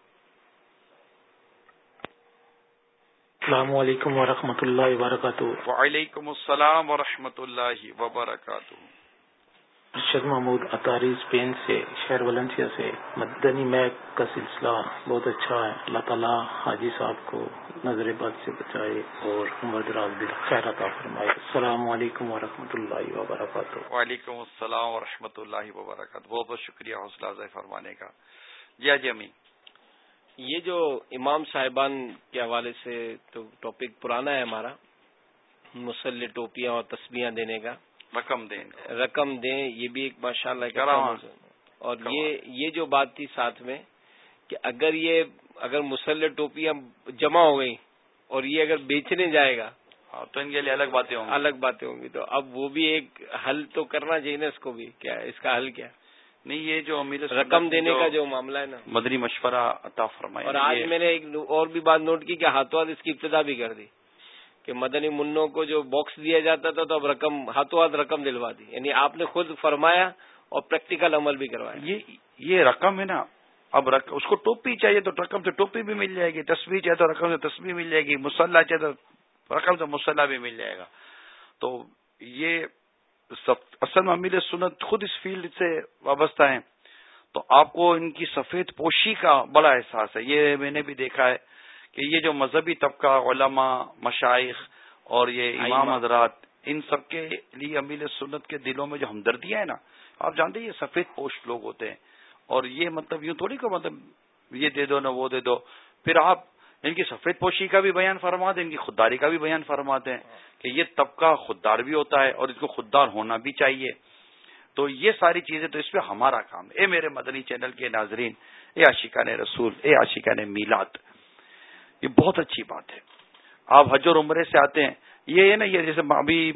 السلام علیکم ورحمۃ اللہ وبرکاتہ۔ وعلیکم السلام ورحمۃ اللہ وبرکاتہ۔ ارشد محمود اطاری اسپین سے شہر ولنسیا سے مدنی میک کا سلسلہ بہت اچھا ہے۔ اللہ تعالیٰ حاجی صاحب کو نظر بد سے بچائے اور عمر دراز بھی خیر عطا فرمائے۔ السلام علیکم ورحمۃ اللہ وبرکاتہ۔ وعلیکم السلام ورحمۃ اللہ وبرکاتہ۔ بہت بہت شکریہ حوصلہ افزائی فرمانے کا۔ جی جی امین یہ جو امام صاحبان کے حوالے سے تو ٹاپک پرانا ہے ہمارا مسلح ٹوپیاں اور تسبیاں دینے کا۔ رقم دیں۔ رقم دیں یہ بھی ایک ماشاء اللہ اور یہ یہ جو بات تھی ساتھ میں کہ اگر یہ اگر مسلح ٹوپیاں جمع ہو گئی اور یہ اگر بیچنے جائے گا ہاں، تو ان کے لیے الگ باتیں ہوں گی۔ الگ باتیں ہوں گی۔ تو اب وہ بھی ایک حل تو کرنا چاہیے نا اس کو بھی۔ کیا اس کا حل کیا؟ نہیں یہ جو امیر رقم دینے کا جو معاملہ ہے نا۔ مدری مشورہ عطا فرمایا اور آج میں نے ایک اور بھی بات نوٹ کی کہ ہاتھوں ہاتھ اس کی ابتدا بھی کر دی کہ مدنی منوں کو جو باکس دیا جاتا تھا تو اب رقم ہاتھوں ہاتھ رقم دلوا دی۔ یعنی آپ نے خود فرمایا اور پریکٹیکل عمل بھی کروایا۔ یہ یہ رقم ہے نا اب اس کو ٹوپی چاہیے تو رقم سے ٹوپی بھی مل جائے گی تصویر چاہے تو رقم سے تصویر مل جائے گی مسلح چاہے تو رقم سے مسلح بھی مل جائے گا۔ تو یہ اصل میں امیر سنت خود اس فیلڈ سے وابستہ ہیں۔ تو آپ کو ان کی سفید پوشی کا بڑا احساس ہے۔ یہ میں نے بھی دیکھا ہے کہ یہ جو مذہبی طبقہ علماء مشائق اور یہ امام حضرات ان سب کے لیے امیل سنت کے دلوں میں جو ہمدردیاں ہیں نا آپ جانتے ہیں یہ سفید پوش لوگ ہوتے ہیں۔ اور یہ مطلب یوں تھوڑی کو مطلب یہ دے دو نہ وہ دے دو۔ پھر آپ ان کی سفید پوشی کا بھی بیان فرما دیں ان کی خودداری کا بھی بیان فرماتے ہیں کہ یہ طبقہ خوددار بھی ہوتا ہے اور اس کو خوددار ہونا بھی چاہیے۔ تو یہ ساری چیزیں تو اس پہ ہمارا کام ہے۔ اے میرے مدنی چینل کے ناظرین، اے عاشقہ نے رسول، اے عاشقہ نے میلاد، یہ بہت اچھی بات ہے۔ آپ حج اور عمرے سے آتے ہیں، یہ ہے نا، یہ جیسے ابھی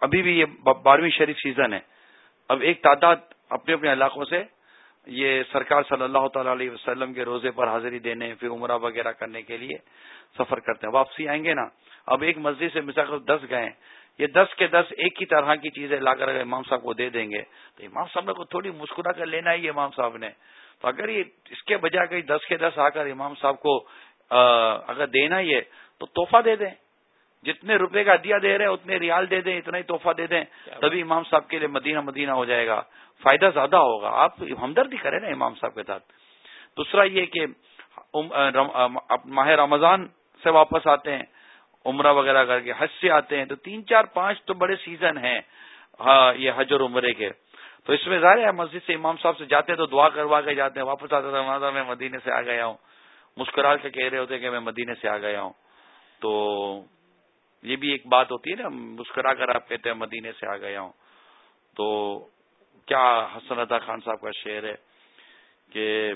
ابھی بھی یہ بارہویں شریف سیزن ہے۔ اب ایک تعداد اپنے اپنے علاقوں سے یہ سرکار صلی اللہ تعالی علیہ وسلم کے روزے پر حاضری دینے، پھر عمرہ وغیرہ کرنے کے لیے سفر کرتے ہیں۔ واپسی آئیں گے نا؟ اب ایک مسجد سے مثال دس گئے یہ دس کے دس ایک ہی طرح کی چیزیں لا کر اگر امام صاحب کو دے دیں گے، تو امام صاحب نے کو تھوڑی مسکرا کر لینا ہی امام صاحب نے۔ تو اگر یہ اس کے بجائے کہ دس کے دس آ کر امام صاحب کو اگر دینا ہی ہے، تو تحفہ دے دیں۔ جتنے روپے کا دیا دے رہے ہیں اتنے ریال دے دیں اتنا ہی تحفہ دے دیں تبھی امام صاحب کے لیے مدینہ مدینہ ہو جائے گا۔ فائدہ زیادہ ہوگا۔ آپ ہمدردی کریں نا امام صاحب کے ساتھ۔ دوسرا یہ کہ ماہ رمضان سے واپس آتے ہیں عمرہ وغیرہ کر کے حج سے آتے ہیں تو تین چار پانچ تو بڑے سیزن ہیں ہاں یہ حج اور عمرے کے۔ تو اس میں ظاہر ہے مسجد سے امام صاحب سے جاتے ہیں تو دعا کروا کے جاتے ہیں واپس آتے تھے میں مدینے سے آ گیا ہوں؟ مسکرا کے کہہ رہے ہوتے کہ میں مدینے سے آ گیا ہوں۔ تو یہ بھی ایک بات ہوتی ہے نا مسکرا کر آپ کہتے ہیں مدینے سے آ گیا ہوں۔ تو کیا حسن ادا خان صاحب کا شعر ہے کہ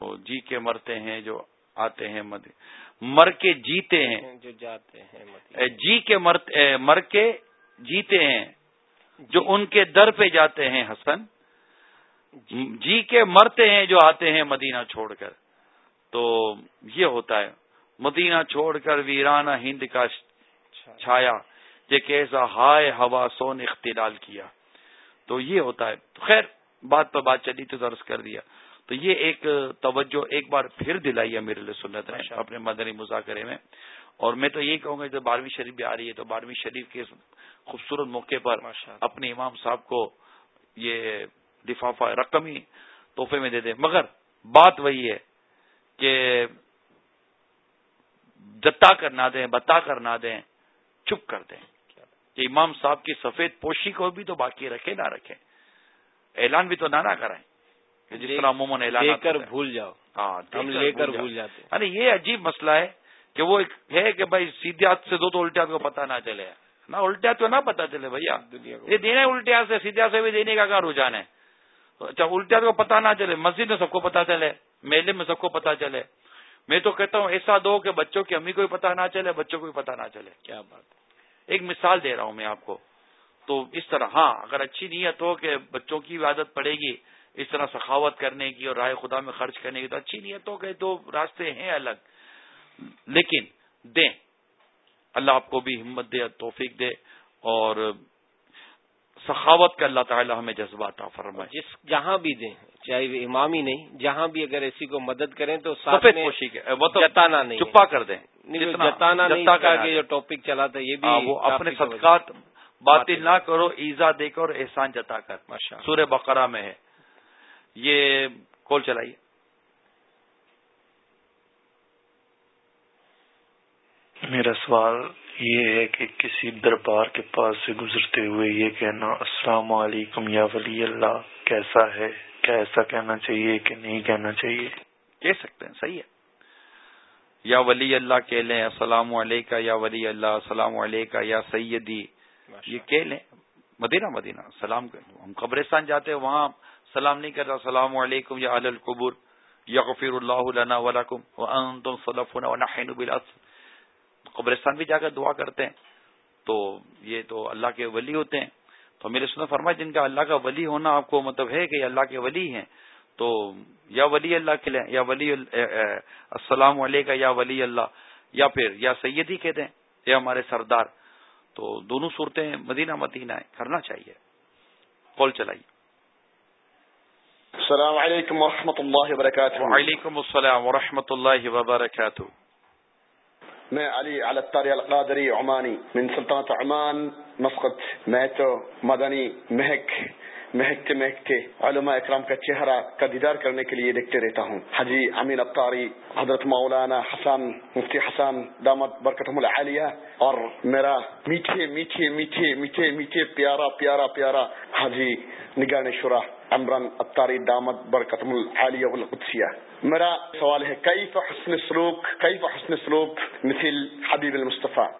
جی کے مرتے ہیں جو آتے ہیں مر کے جیتے ہیں۔ جو جاتے ہیں جی کے مر کے جیتے ہیں جو ان کے در پہ جاتے ہیں حسن۔ جی کے مرتے ہیں جو آتے ہیں مدینہ چھوڑ کر۔ تو یہ ہوتا ہے۔ مدینہ چھوڑ کر ویرانہ ہند کا چھایا یہ کیسا ہائے ہوا سون اختلال کیا۔ تو یہ ہوتا ہے۔ خیر بات پر بات چلی تو درس کر دیا۔ تو یہ ایک توجہ ایک بار پھر دلائی ہے میرے لیے سنت ہے اپنے مدنی مذاکرے میں۔ اور میں تو یہی کہوں گا جب بارہویں شریف بھی آ رہی ہے تو بارہویں شریف کے خوبصورت موقع پر اپنے امام صاحب کو یہ لفافہ رقمی تحفے میں دے دیں۔ مگر بات وہی ہے کہ جتا کر نہ دیں بتا کر نہ دیں۔ چپ کر دیں۔ کہ امام صاحب کی سفید پوشی کو بھی تو باقی رکھے نہ رکھے اعلان بھی تو نہ نہ کریں۔ جس طرح عموماً اعلان لے کر بھول جاؤ۔ ہاں ہم لے کر بھول جاتے ارے یہ عجیب مسئلہ ہے کہ وہ ہے کہ بھائی سیدھے ہاتھ سے دو تو الٹے ہاتھ کو پتہ نہ چلے۔ نہ الٹے ہاتھ کو نہ پتا چلے بھیا۔ یہ دینے الٹے ہاتھ سے سیدھے ہاتھ سے بھی دینے کا کیا رجحان ہے؟ اچھا الٹے ہاتھ کو پتا نہ چلے مسجد میں سب کو پتا چلے میلے میں سب کو پتا چلے۔ میں تو کہتا ہوں ایسا دو کہ بچوں کی امی کو بھی پتا نہ چلے بچوں کو بھی پتا نہ چلے۔ کیا بات ایک مثال دے رہا ہوں میں آپ کو۔ تو اس طرح ہاں اگر اچھی نیت ہو کہ بچوں کی عادت پڑے گی، اس طرح سخاوت کرنے کی اور رائے خدا میں خرچ کرنے کی، تو اچھی نیت ہو کہ تو راستے ہیں الگ۔ لیکن دیں۔ اللہ آپ کو بھی ہمت دے، توفیق دے اور سخاوت کا اللہ تعالیٰ ہمیں جذبات فرمائے۔ جس جہاں بھی دیں۔ چاہے وہ امام ہی نہیں جہاں بھی اگر ایسی کو مدد کریں تو سفید پوشی کے وہ تو جتانا نہیں چپا کر دیں جتانا نہیں کا جو ٹاپک چلا تھا یہ بھی وہ اپنے صدقات باطل نہ کرو ایزا دے کر احسان جتا کر۔ سورہ بقرہ میں ہے۔ یہ کال چلائیے۔ میرا سوال یہ ہے کہ کسی دربار کے پاس سے گزرتے ہوئے یہ کہنا السلام علیکم یا ولی اللہ کیسا ہے؟ کیا ایسا کہنا چاہیے کہ نہیں کہنا چاہیے؟ کہہ سکتے ہیں صحیح ہے۔ یا ولی اللہ کہہ لیں السلام علیکم یا ولی اللہ السلام علیکم یا سیدی یہ کہہ لیں۔ مدینہ مدینہ سلام ہم قبرستان جاتے ہیں وہاں سلام نہیں کرتا السلام علیکم یا القبر یا غفیر اللہ لنا ولکم وانتم صلفنا ونحن بالاصل قبرستان بھی جا کر دعا کرتے ہیں۔ تو یہ تو اللہ کے ولی ہوتے ہیں۔ تو میرے سن فرمایا جن کا اللہ کا ولی ہونا آپ کو مطلب ہے کہ اللہ کے ولی ہیں تو یا ولی اللہ کے لیں یا ولی السلام علیکم یا ولی اللہ یا پھر یا سیدی کہہ دیں یا ہمارے سردار۔ تو دونوں صورتیں مدینہ مدینہ ہے کرنا چاہیے۔ کال چلائیے۔ السلام علیکم و اللہ وبرکاتہ۔ وعلیکم السلام و اللہ وبرکاتہ۔ میں علی الطاری القادری عمانی من سلطنت عمان، مسقط میں تو مدنی مہک مہکتے مہکتے علماء اکرام کا چہرہ کا دیدار کرنے کے لیے دیکھتے رہتا ہوں۔ حجی امین ابطاری حضرت مولانا حسان مفتی حسان دامت برکتم العالیہ اور میرا میٹھے میٹھے میٹھے میٹھے میٹھے پیارا پیارا پیارا حجی نگان شرا عمران ابطاری دامت برکتم العالیہ القدسیہ۔ میرا سوال ہے کئی حسن سلوک کئی حسن سلوک مثل حبیب المصطفیٰ؟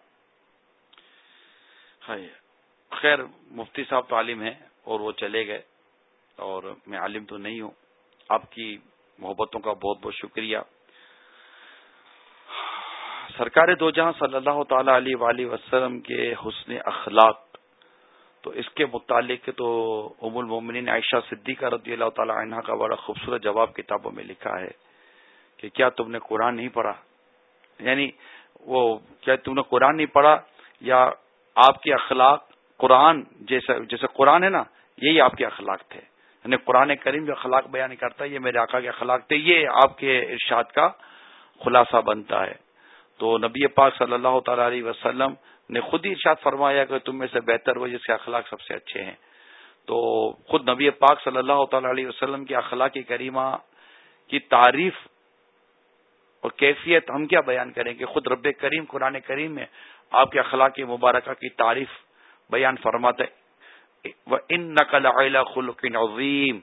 خیر مفتی صاحب تو عالم ہیں اور وہ چلے گئے اور میں عالم تو نہیں ہوں۔ آپ کی محبتوں کا بہت بہت شکریہ۔ سرکار دو جہاں صلی اللہ تعالی علیہ وسلم کے حسن اخلاق تو اس کے متعلق تو ام المومنین عائشہ صدیقہ رضی اللہ تعالی عنہ کا بڑا خوبصورت جواب کتابوں میں لکھا ہے کہ کیا تم نے قرآن نہیں پڑھا؟ یعنی وہ کیا تم نے قرآن نہیں پڑھا یا آپ کے اخلاق قرآن جیسا جیسے قرآن ہے نا، یہی آپ کے اخلاق تھے۔ یعنی قرآن کریم جو اخلاق بیان کرتا ہے، یہ میرے آقا کے اخلاق تھے، یہ آپ کے ارشاد کا خلاصہ بنتا ہے۔ تو نبی پاک صلی اللہ تعالی علیہ وسلم نے خود ہی ارشاد فرمایا کہ تم میں سے بہتر ہو جس کے اخلاق سب سے اچھے ہیں۔ تو خود نبی پاک صلی اللہ تعالی علیہ وسلم کی اخلاق کریمہ کی تعریف اور کیفیت ہم کیا بیان کریں کہ خود رب کریم قرآن کریم میں آپ کے اخلاق مبارکہ کی تعریف بیان فرماتے ان نقل خلق عظیم۔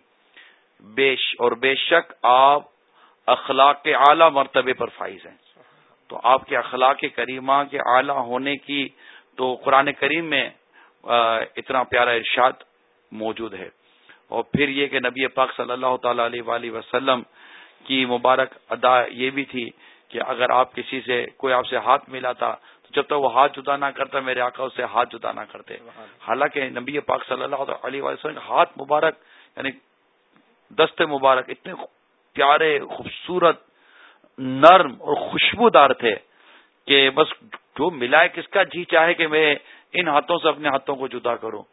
بیش اور بے شک آپ اخلاق کے اعلی مرتبے پر فائز ہیں۔ تو آپ کے اخلاق کریمہ کے اعلی ہونے کی تو قرآن کریم میں اتنا پیارا ارشاد موجود ہے۔ اور پھر یہ کہ نبی پاک صلی اللہ تعالی علیہ وآلہ وسلم کی مبارک ادا یہ بھی تھی کہ اگر آپ کسی سے کوئی آپ سے ہاتھ ملا تھا تو جب تک وہ ہاتھ جدا نہ کرتا میرے آقا اس سے ہاتھ جدا نہ کرتے۔ حالانکہ نبی پاک صلی اللہ علیہ وسلم ہاتھ مبارک یعنی دست مبارک اتنے پیارے خوبصورت نرم اور خوشبودار تھے کہ بس جو ملا ہے کس کا جی چاہے کہ میں ان ہاتھوں سے اپنے ہاتھوں کو جدا کروں۔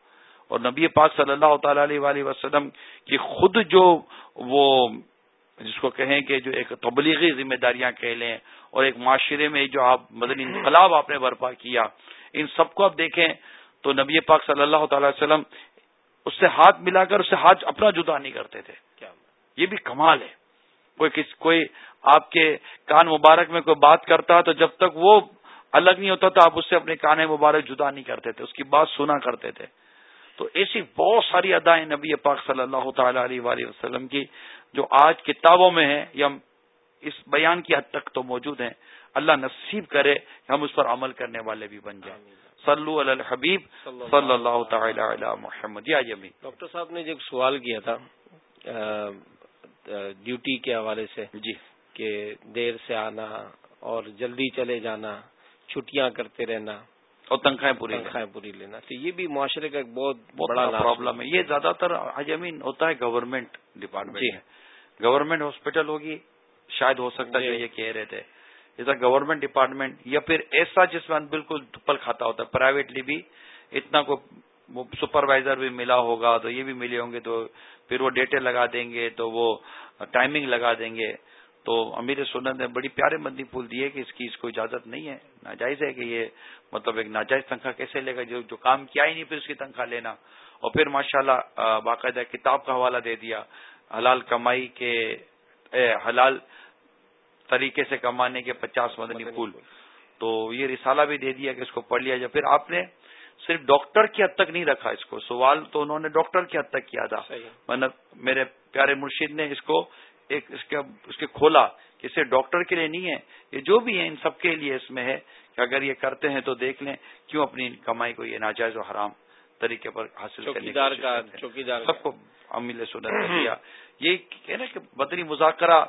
اور نبی پاک صلی اللہ تعالی علیہ وسلم کی خود جو وہ جس کو کہیں کہ جو ایک تبلیغی ذمہ داریاں کہہ لیں اور ایک معاشرے میں جو آپ مدنی انقلاب آپ نے برپا کیا، ان سب کو آپ دیکھیں تو نبی پاک صلی اللہ تعالی وسلم اس سے ہاتھ ملا کر اس سے ہاتھ اپنا جدا نہیں کرتے تھے۔ کیا یہ بھی کمال ہے۔ کوئی کس کوئی آپ کے کان مبارک میں کوئی بات کرتا تو جب تک وہ الگ نہیں ہوتا تو آپ اس سے اپنے کان مبارک جدا نہیں کرتے تھے، اس کی بات سنا کرتے تھے۔ تو ایسی بہت ساری ادائیں نبی پاک صلی اللہ تعالی علیہ وآلہ وسلم کی جو آج کتابوں میں ہیں یا اس بیان کی حد تک تو موجود ہیں۔ اللہ نصیب کرے کہ ہم اس پر عمل کرنے والے بھی بن جائیں۔ صلو علی الحبیب صلی اللہ تعالی علی محمد یا ڈاکٹر صاحب نے جب سوال کیا تھا ڈیوٹی کے حوالے سے جی۔ کہ دیر سے آنا اور جلدی چلے جانا چھٹیاں کرتے رہنا اور تنخواہیں پوری تنخواہیں پوری لینا۔ تو یہ بھی معاشرے کا ایک بہت بڑا پرابلم ہے۔ یہ زیادہ تر حجمین ہوتا ہے گورنمنٹ ڈپارٹمنٹ جی۔ گورنمنٹ ہاسپٹل ہوگی شاید ہو سکتا ہے جی۔ یہ کہہ رہے تھے۔ جیسا گورنمنٹ ڈپارٹمنٹ یا پھر ایسا جس میں بالکل ٹپل کھاتا ہوتا ہے۔ پرائیویٹلی بھی اتنا کو سپروائزر بھی ملا ہوگا تو یہ بھی ملے ہوں گے تو پھر وہ ڈیٹے لگا دیں گے تو وہ ٹائمنگ لگا دیں گے تو امیر سنت نے بڑی پیارے مندی پھول دیے کہ اس کی اس کو اجازت نہیں ہے ناجائز ہے کہ یہ مطلب ایک ناجائز تنخواہ کیسے لے گا؟ جو جو کام کیا ہی نہیں پھر اس کی تنخواہ لینا۔ اور پھر ماشاءاللہ اللہ باقاعدہ کتاب کا حوالہ دے دیا۔ حلال کمائی کے حلال طریقے سے کمانے کے پچاس مدنی پھول۔ تو یہ رسالہ بھی دے دیا کہ اس کو پڑھ لیا جائے۔ پھر آپ نے صرف ڈاکٹر کی حد تک نہیں رکھا اس کو سوال تو انہوں نے ڈاکٹر کی حد تک کیا تھا۔ مطلب میرے پیارے مرشید نے اس کو ایک اس کے اس کے کھولا کہ صرف ڈاکٹر کے لیے نہیں ہے یہ جو بھی ہے ان سب کے لیے اس میں ہے کہ اگر یہ کرتے ہیں تو دیکھ لیں کیوں اپنی کمائی کو یہ ناجائز و حرام طریقے پر حاصل کرنے سب کو امیل سنت کیا یہ کہنا کہ بدری مذاکرہ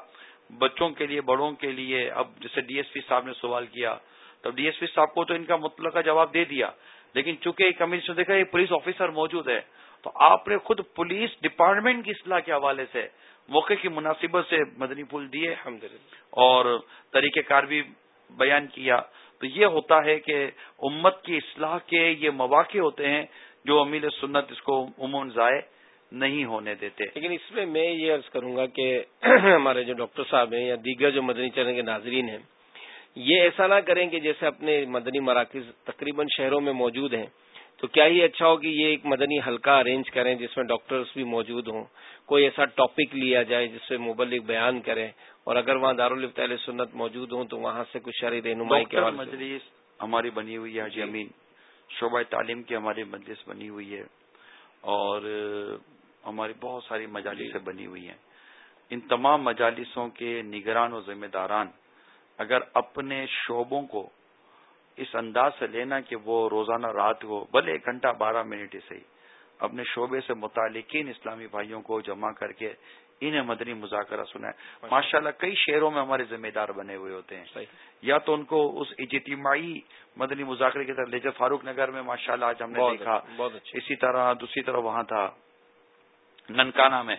بچوں کے لیے بڑوں کے لیے۔ اب جیسے ڈی ایس پی صاحب نے سوال کیا تو ڈی ایس پی صاحب کو تو ان کا مطلق جواب دے دیا۔ لیکن چونکہ کمیشن دیکھا یہ پولیس آفیسر موجود ہے تو آپ نے خود پولیس ڈپارٹمنٹ کی اصلاح کے حوالے سے موقع کی مناسبت سے مدنی پھول دیے اور طریقہ کار بھی بیان کیا۔ تو یہ ہوتا ہے کہ امت کی اصلاح کے یہ مواقع ہوتے ہیں جو امیل سنت اس کو عموماً ضائع نہیں ہونے دیتے۔ لیکن اس میں میں یہ عرض کروں گا کہ ہمارے جو ڈاکٹر صاحب ہیں یا دیگر جو مدنی چرن کے ناظرین ہیں یہ ایسا نہ کریں کہ جیسے اپنے مدنی مراکز تقریباً شہروں میں موجود ہیں تو کیا ہی اچھا ہو کہ یہ ایک مدنی حلقہ ارینج کریں جس میں ڈاکٹرز بھی موجود ہوں۔ کوئی ایسا ٹاپک لیا جائے جس سے مبلک بیان کریں اور اگر وہاں دارالفت سنت موجود ہوں تو وہاں سے کچھ شرح رہنمائی کے مجلس ہماری بنی ہوئی ہے امین۔ شعبہ تعلیم کی ہماری مجلس بنی ہوئی ہے اور ہماری بہت ساری مجالسیں بنی ہوئی ہیں۔ ان تمام مجالسوں کے نگران و ذمہ داران اگر اپنے شعبوں کو اس انداز سے لینا کہ وہ روزانہ رات کو بھلے ایک گھنٹہ بارہ منٹ ہی صحیح اپنے شعبے سے متعلقین اسلامی بھائیوں کو جمع کر کے انہیں مدنی مذاکرہ سنا ہے ماشاء اللہ کئی شہروں میں ہمارے ذمہ دار بنے ہوئے ہوتے ہیں۔ یا تو ان کو اس اجتماعی مدنی مذاکرے کی طرح لیجر فاروق نگر میں ماشاء اللہ آج ہم نے دیکھا۔ اسی طرح دوسری طرح وہاں تھا ننکانہ میں۔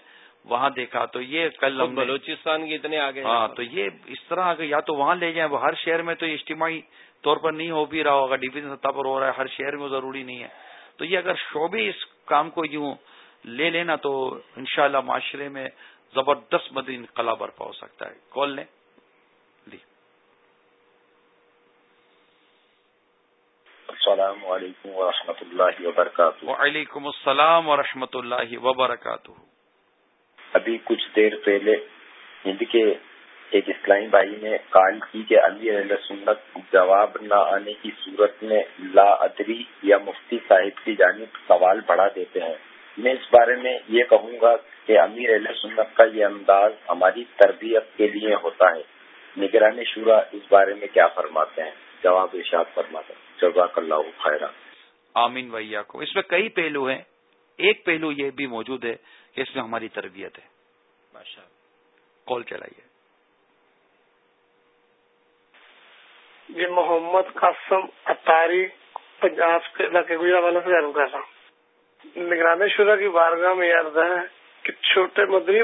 وہاں دیکھا تو یہ کل بلوچستان کے اتنے آگے ہاں تو یہ اس طرح یا تو وہاں لے جائیں وہ ہر شہر میں تو یہ اجتماعی طور پر نہیں ہو بھی رہا ہوگا ڈویژن سطح پر ہو رہا ہے ہر شہر میں ضروری نہیں ہے۔ تو یہ اگر شعبے اس کام کو یوں لے لینا تو انشاءاللہ معاشرے میں زبردست مدی انقلاب برپا ہو سکتا ہے۔ کال لیں۔ جی۔ السلام علیکم ورحمۃ اللہ وبرکاتہ۔ وعلیکم السلام ورحمۃ اللہ وبرکاتہ۔ ابھی کچھ دیر پہلے ہند کے ایک اسلامی بھائی نے کال کی کہ علی علیہ سنت جواب نہ آنے کی صورت میں لا ادری یا مفتی صاحب کی جانب سوال بڑھا دیتے ہیں۔ میں اس بارے میں یہ کہوں گا کہ امیر علیہ سنت کا یہ انداز ہماری تربیت کے لیے ہوتا ہے۔ نگرانی شورا اس بارے میں کیا فرماتے ہیں؟ جواب ارشاد فرماتے ہیں۔ جزاک اللہ خیرہ آمین بھیا کو اس میں کئی پہلو ہیں۔ ایک پہلو یہ بھی موجود ہے کہ اس میں ہماری تربیت ہے۔ کال چلائیے۔ جی محمد قاسم اتاری پنجاب کے علاقے گجرا والا سے جانو کر رہا ہوں۔ نگرانی شورا کی بارگاہ میں عرض ہے کہ چھوٹے مدنی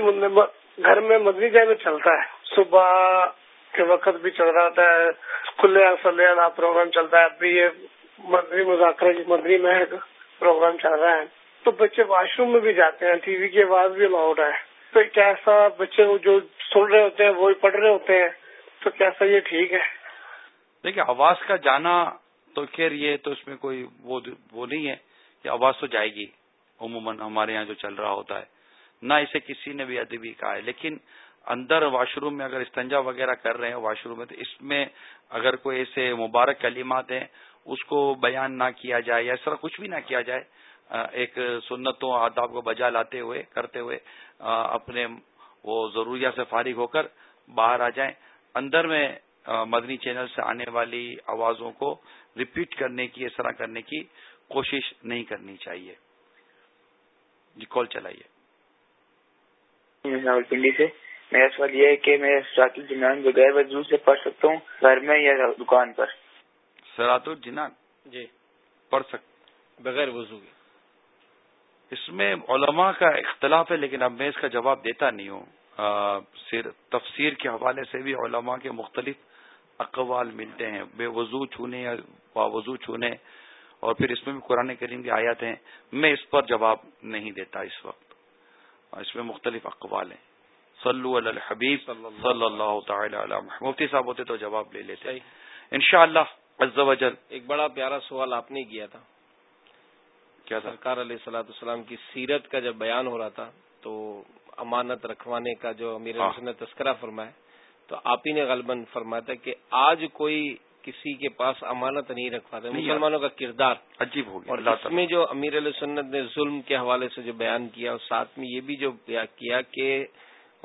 گھر میں مدنی جائے میں چلتا ہے۔ صبح کے وقت بھی چل رہا ہے کھلے سلیہ پروگرام چلتا ہے۔ ابھی یہ مدنی مذاکرہ کی مدنی میں پروگرام چل رہا ہے۔ تو بچے واش روم میں بھی جاتے ہیں، ٹی وی کی آواز بھی لاؤڈ ہے۔ تو کیسا بچے جو سن رہے ہوتے ہیں وہی پڑھ رہے ہوتے ہیں، تو کیسا یہ ٹھیک ہے؟ دیکھیے آواز کا جانا تو خیر یہ تو اس میں کوئی وہ نہیں ہے کہ آواز تو جائے گی، عموماً ہمارے یہاں جو چل رہا ہوتا ہے۔ نہ اسے کسی نے بھی ادبی کہا ہے، لیکن اندر واش روم میں اگر استنجا وغیرہ کر رہے ہیں واش روم میں، تو اس میں اگر کوئی ایسے مبارک کلمات ہیں، اس کو بیان نہ کیا جائے یا اس طرح کچھ بھی نہ کیا جائے ایک سنتوں آداب کو بجا لاتے ہوئے کرتے ہوئے اپنے وہ ضروریات سے فارغ ہو کر باہر آ جائیں۔ اندر میں مدنی چینل سے آنے والی آوازوں کو ریپیٹ کرنے کی اس طرح کرنے کی کوشش نہیں کرنی چاہیے۔ جی کال چلائیے۔ پنڈی سے۔ میرا سوال یہ ہے کہ میں سرات الجنان بغیر وضو سے پڑھ سکتا ہوں گھر میں یا دکان پر؟ سرات الجنان؟ جی۔ پڑھ سکتے بغیر وضو کے۔ اس میں علماء کا اختلاف ہے لیکن اب میں اس کا جواب دیتا نہیں ہوں۔ تفسیر کے حوالے سے بھی علماء کے مختلف اقوال ملتے ہیں۔ بے وضو چھونے یا وضو چھونے اور پھر اس میں بھی قرآن کریم کی آیات ہیں۔ میں اس پر جواب نہیں دیتا اس وقت۔ اس میں مختلف اقوال ہیں۔ صلو علی الحبیب صلی اللہ تعالی علی مفتی صاحب ہوتے تو جواب لے لیتے۔ ان شاء اللہ ایک بڑا پیارا سوال آپ نے کیا تھا۔ کیا سرکار علیہ سلاۃ السلام کی سیرت کا جب بیان ہو رہا تھا تو امانت رکھوانے کا جو امیر ہاں۔ نے تذکرہ فرمایا تو آپ ہی نے غلباً فرمایا تھا کہ آج کوئی کسی کے پاس امانت نہیں رکھواتا مسلمانوں کا کردار۔ عجیب ہو گیا اور اس میں جو امیر علیہ سنت نے ظلم کے حوالے سے جو بیان کیا اور ساتھ میں یہ بھی جو کیا کہ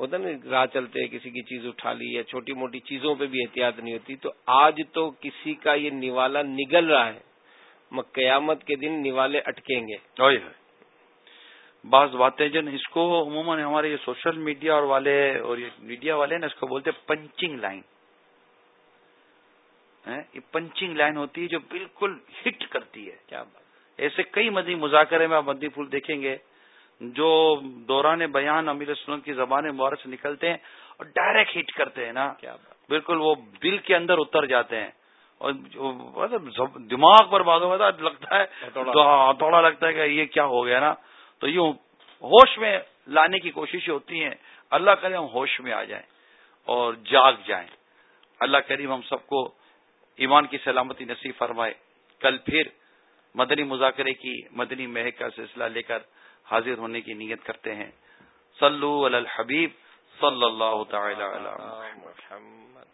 ہوتا نا راہ چلتے کسی کی چیز اٹھا لی یا چھوٹی موٹی چیزوں پہ بھی احتیاط نہیں ہوتی تو آج تو کسی کا یہ نوالا نگل رہا ہے۔ قیامت کے دن نوالے اٹکیں گے۔ بعض باتیں جن اس کو عموماً ہمارے یہ سوشل میڈیا اور والے اور یہ میڈیا والے نا اس کو بولتے پنچنگ لائن۔ یہ پنچنگ لائن ہوتی ہے جو بالکل ہٹ کرتی ہے۔ کیا بات۔ ایسے کئی مدی مذاکرے میں آپ مدی پھول دیکھیں گے جو دوران بیان امیر سنت کی زبان مبارک سے نکلتے ہیں اور ڈائریکٹ ہٹ کرتے ہیں نا۔ کیا بالکل وہ دل کے اندر اتر جاتے ہیں۔ اور مطلب دماغ پر بات ہوتا لگتا ہے تھوڑا لگتا ہے کہ یہ کیا ہو گیا نا؟ تو یوں ہوش میں لانے کی کوشش ہوتی ہیں۔ اللہ کرے ہم ہوش میں آ جائیں اور جاگ جائیں۔ اللہ کریم ہم سب کو ایمان کی سلامتی نصیب فرمائے۔ کل پھر مدنی مذاکرے کی مدنی مہک کا سلسلہ لے کر حاضر ہونے کی نیت کرتے ہیں۔ صلو علی الحبیب صلی اللہ تعالی علی محمد.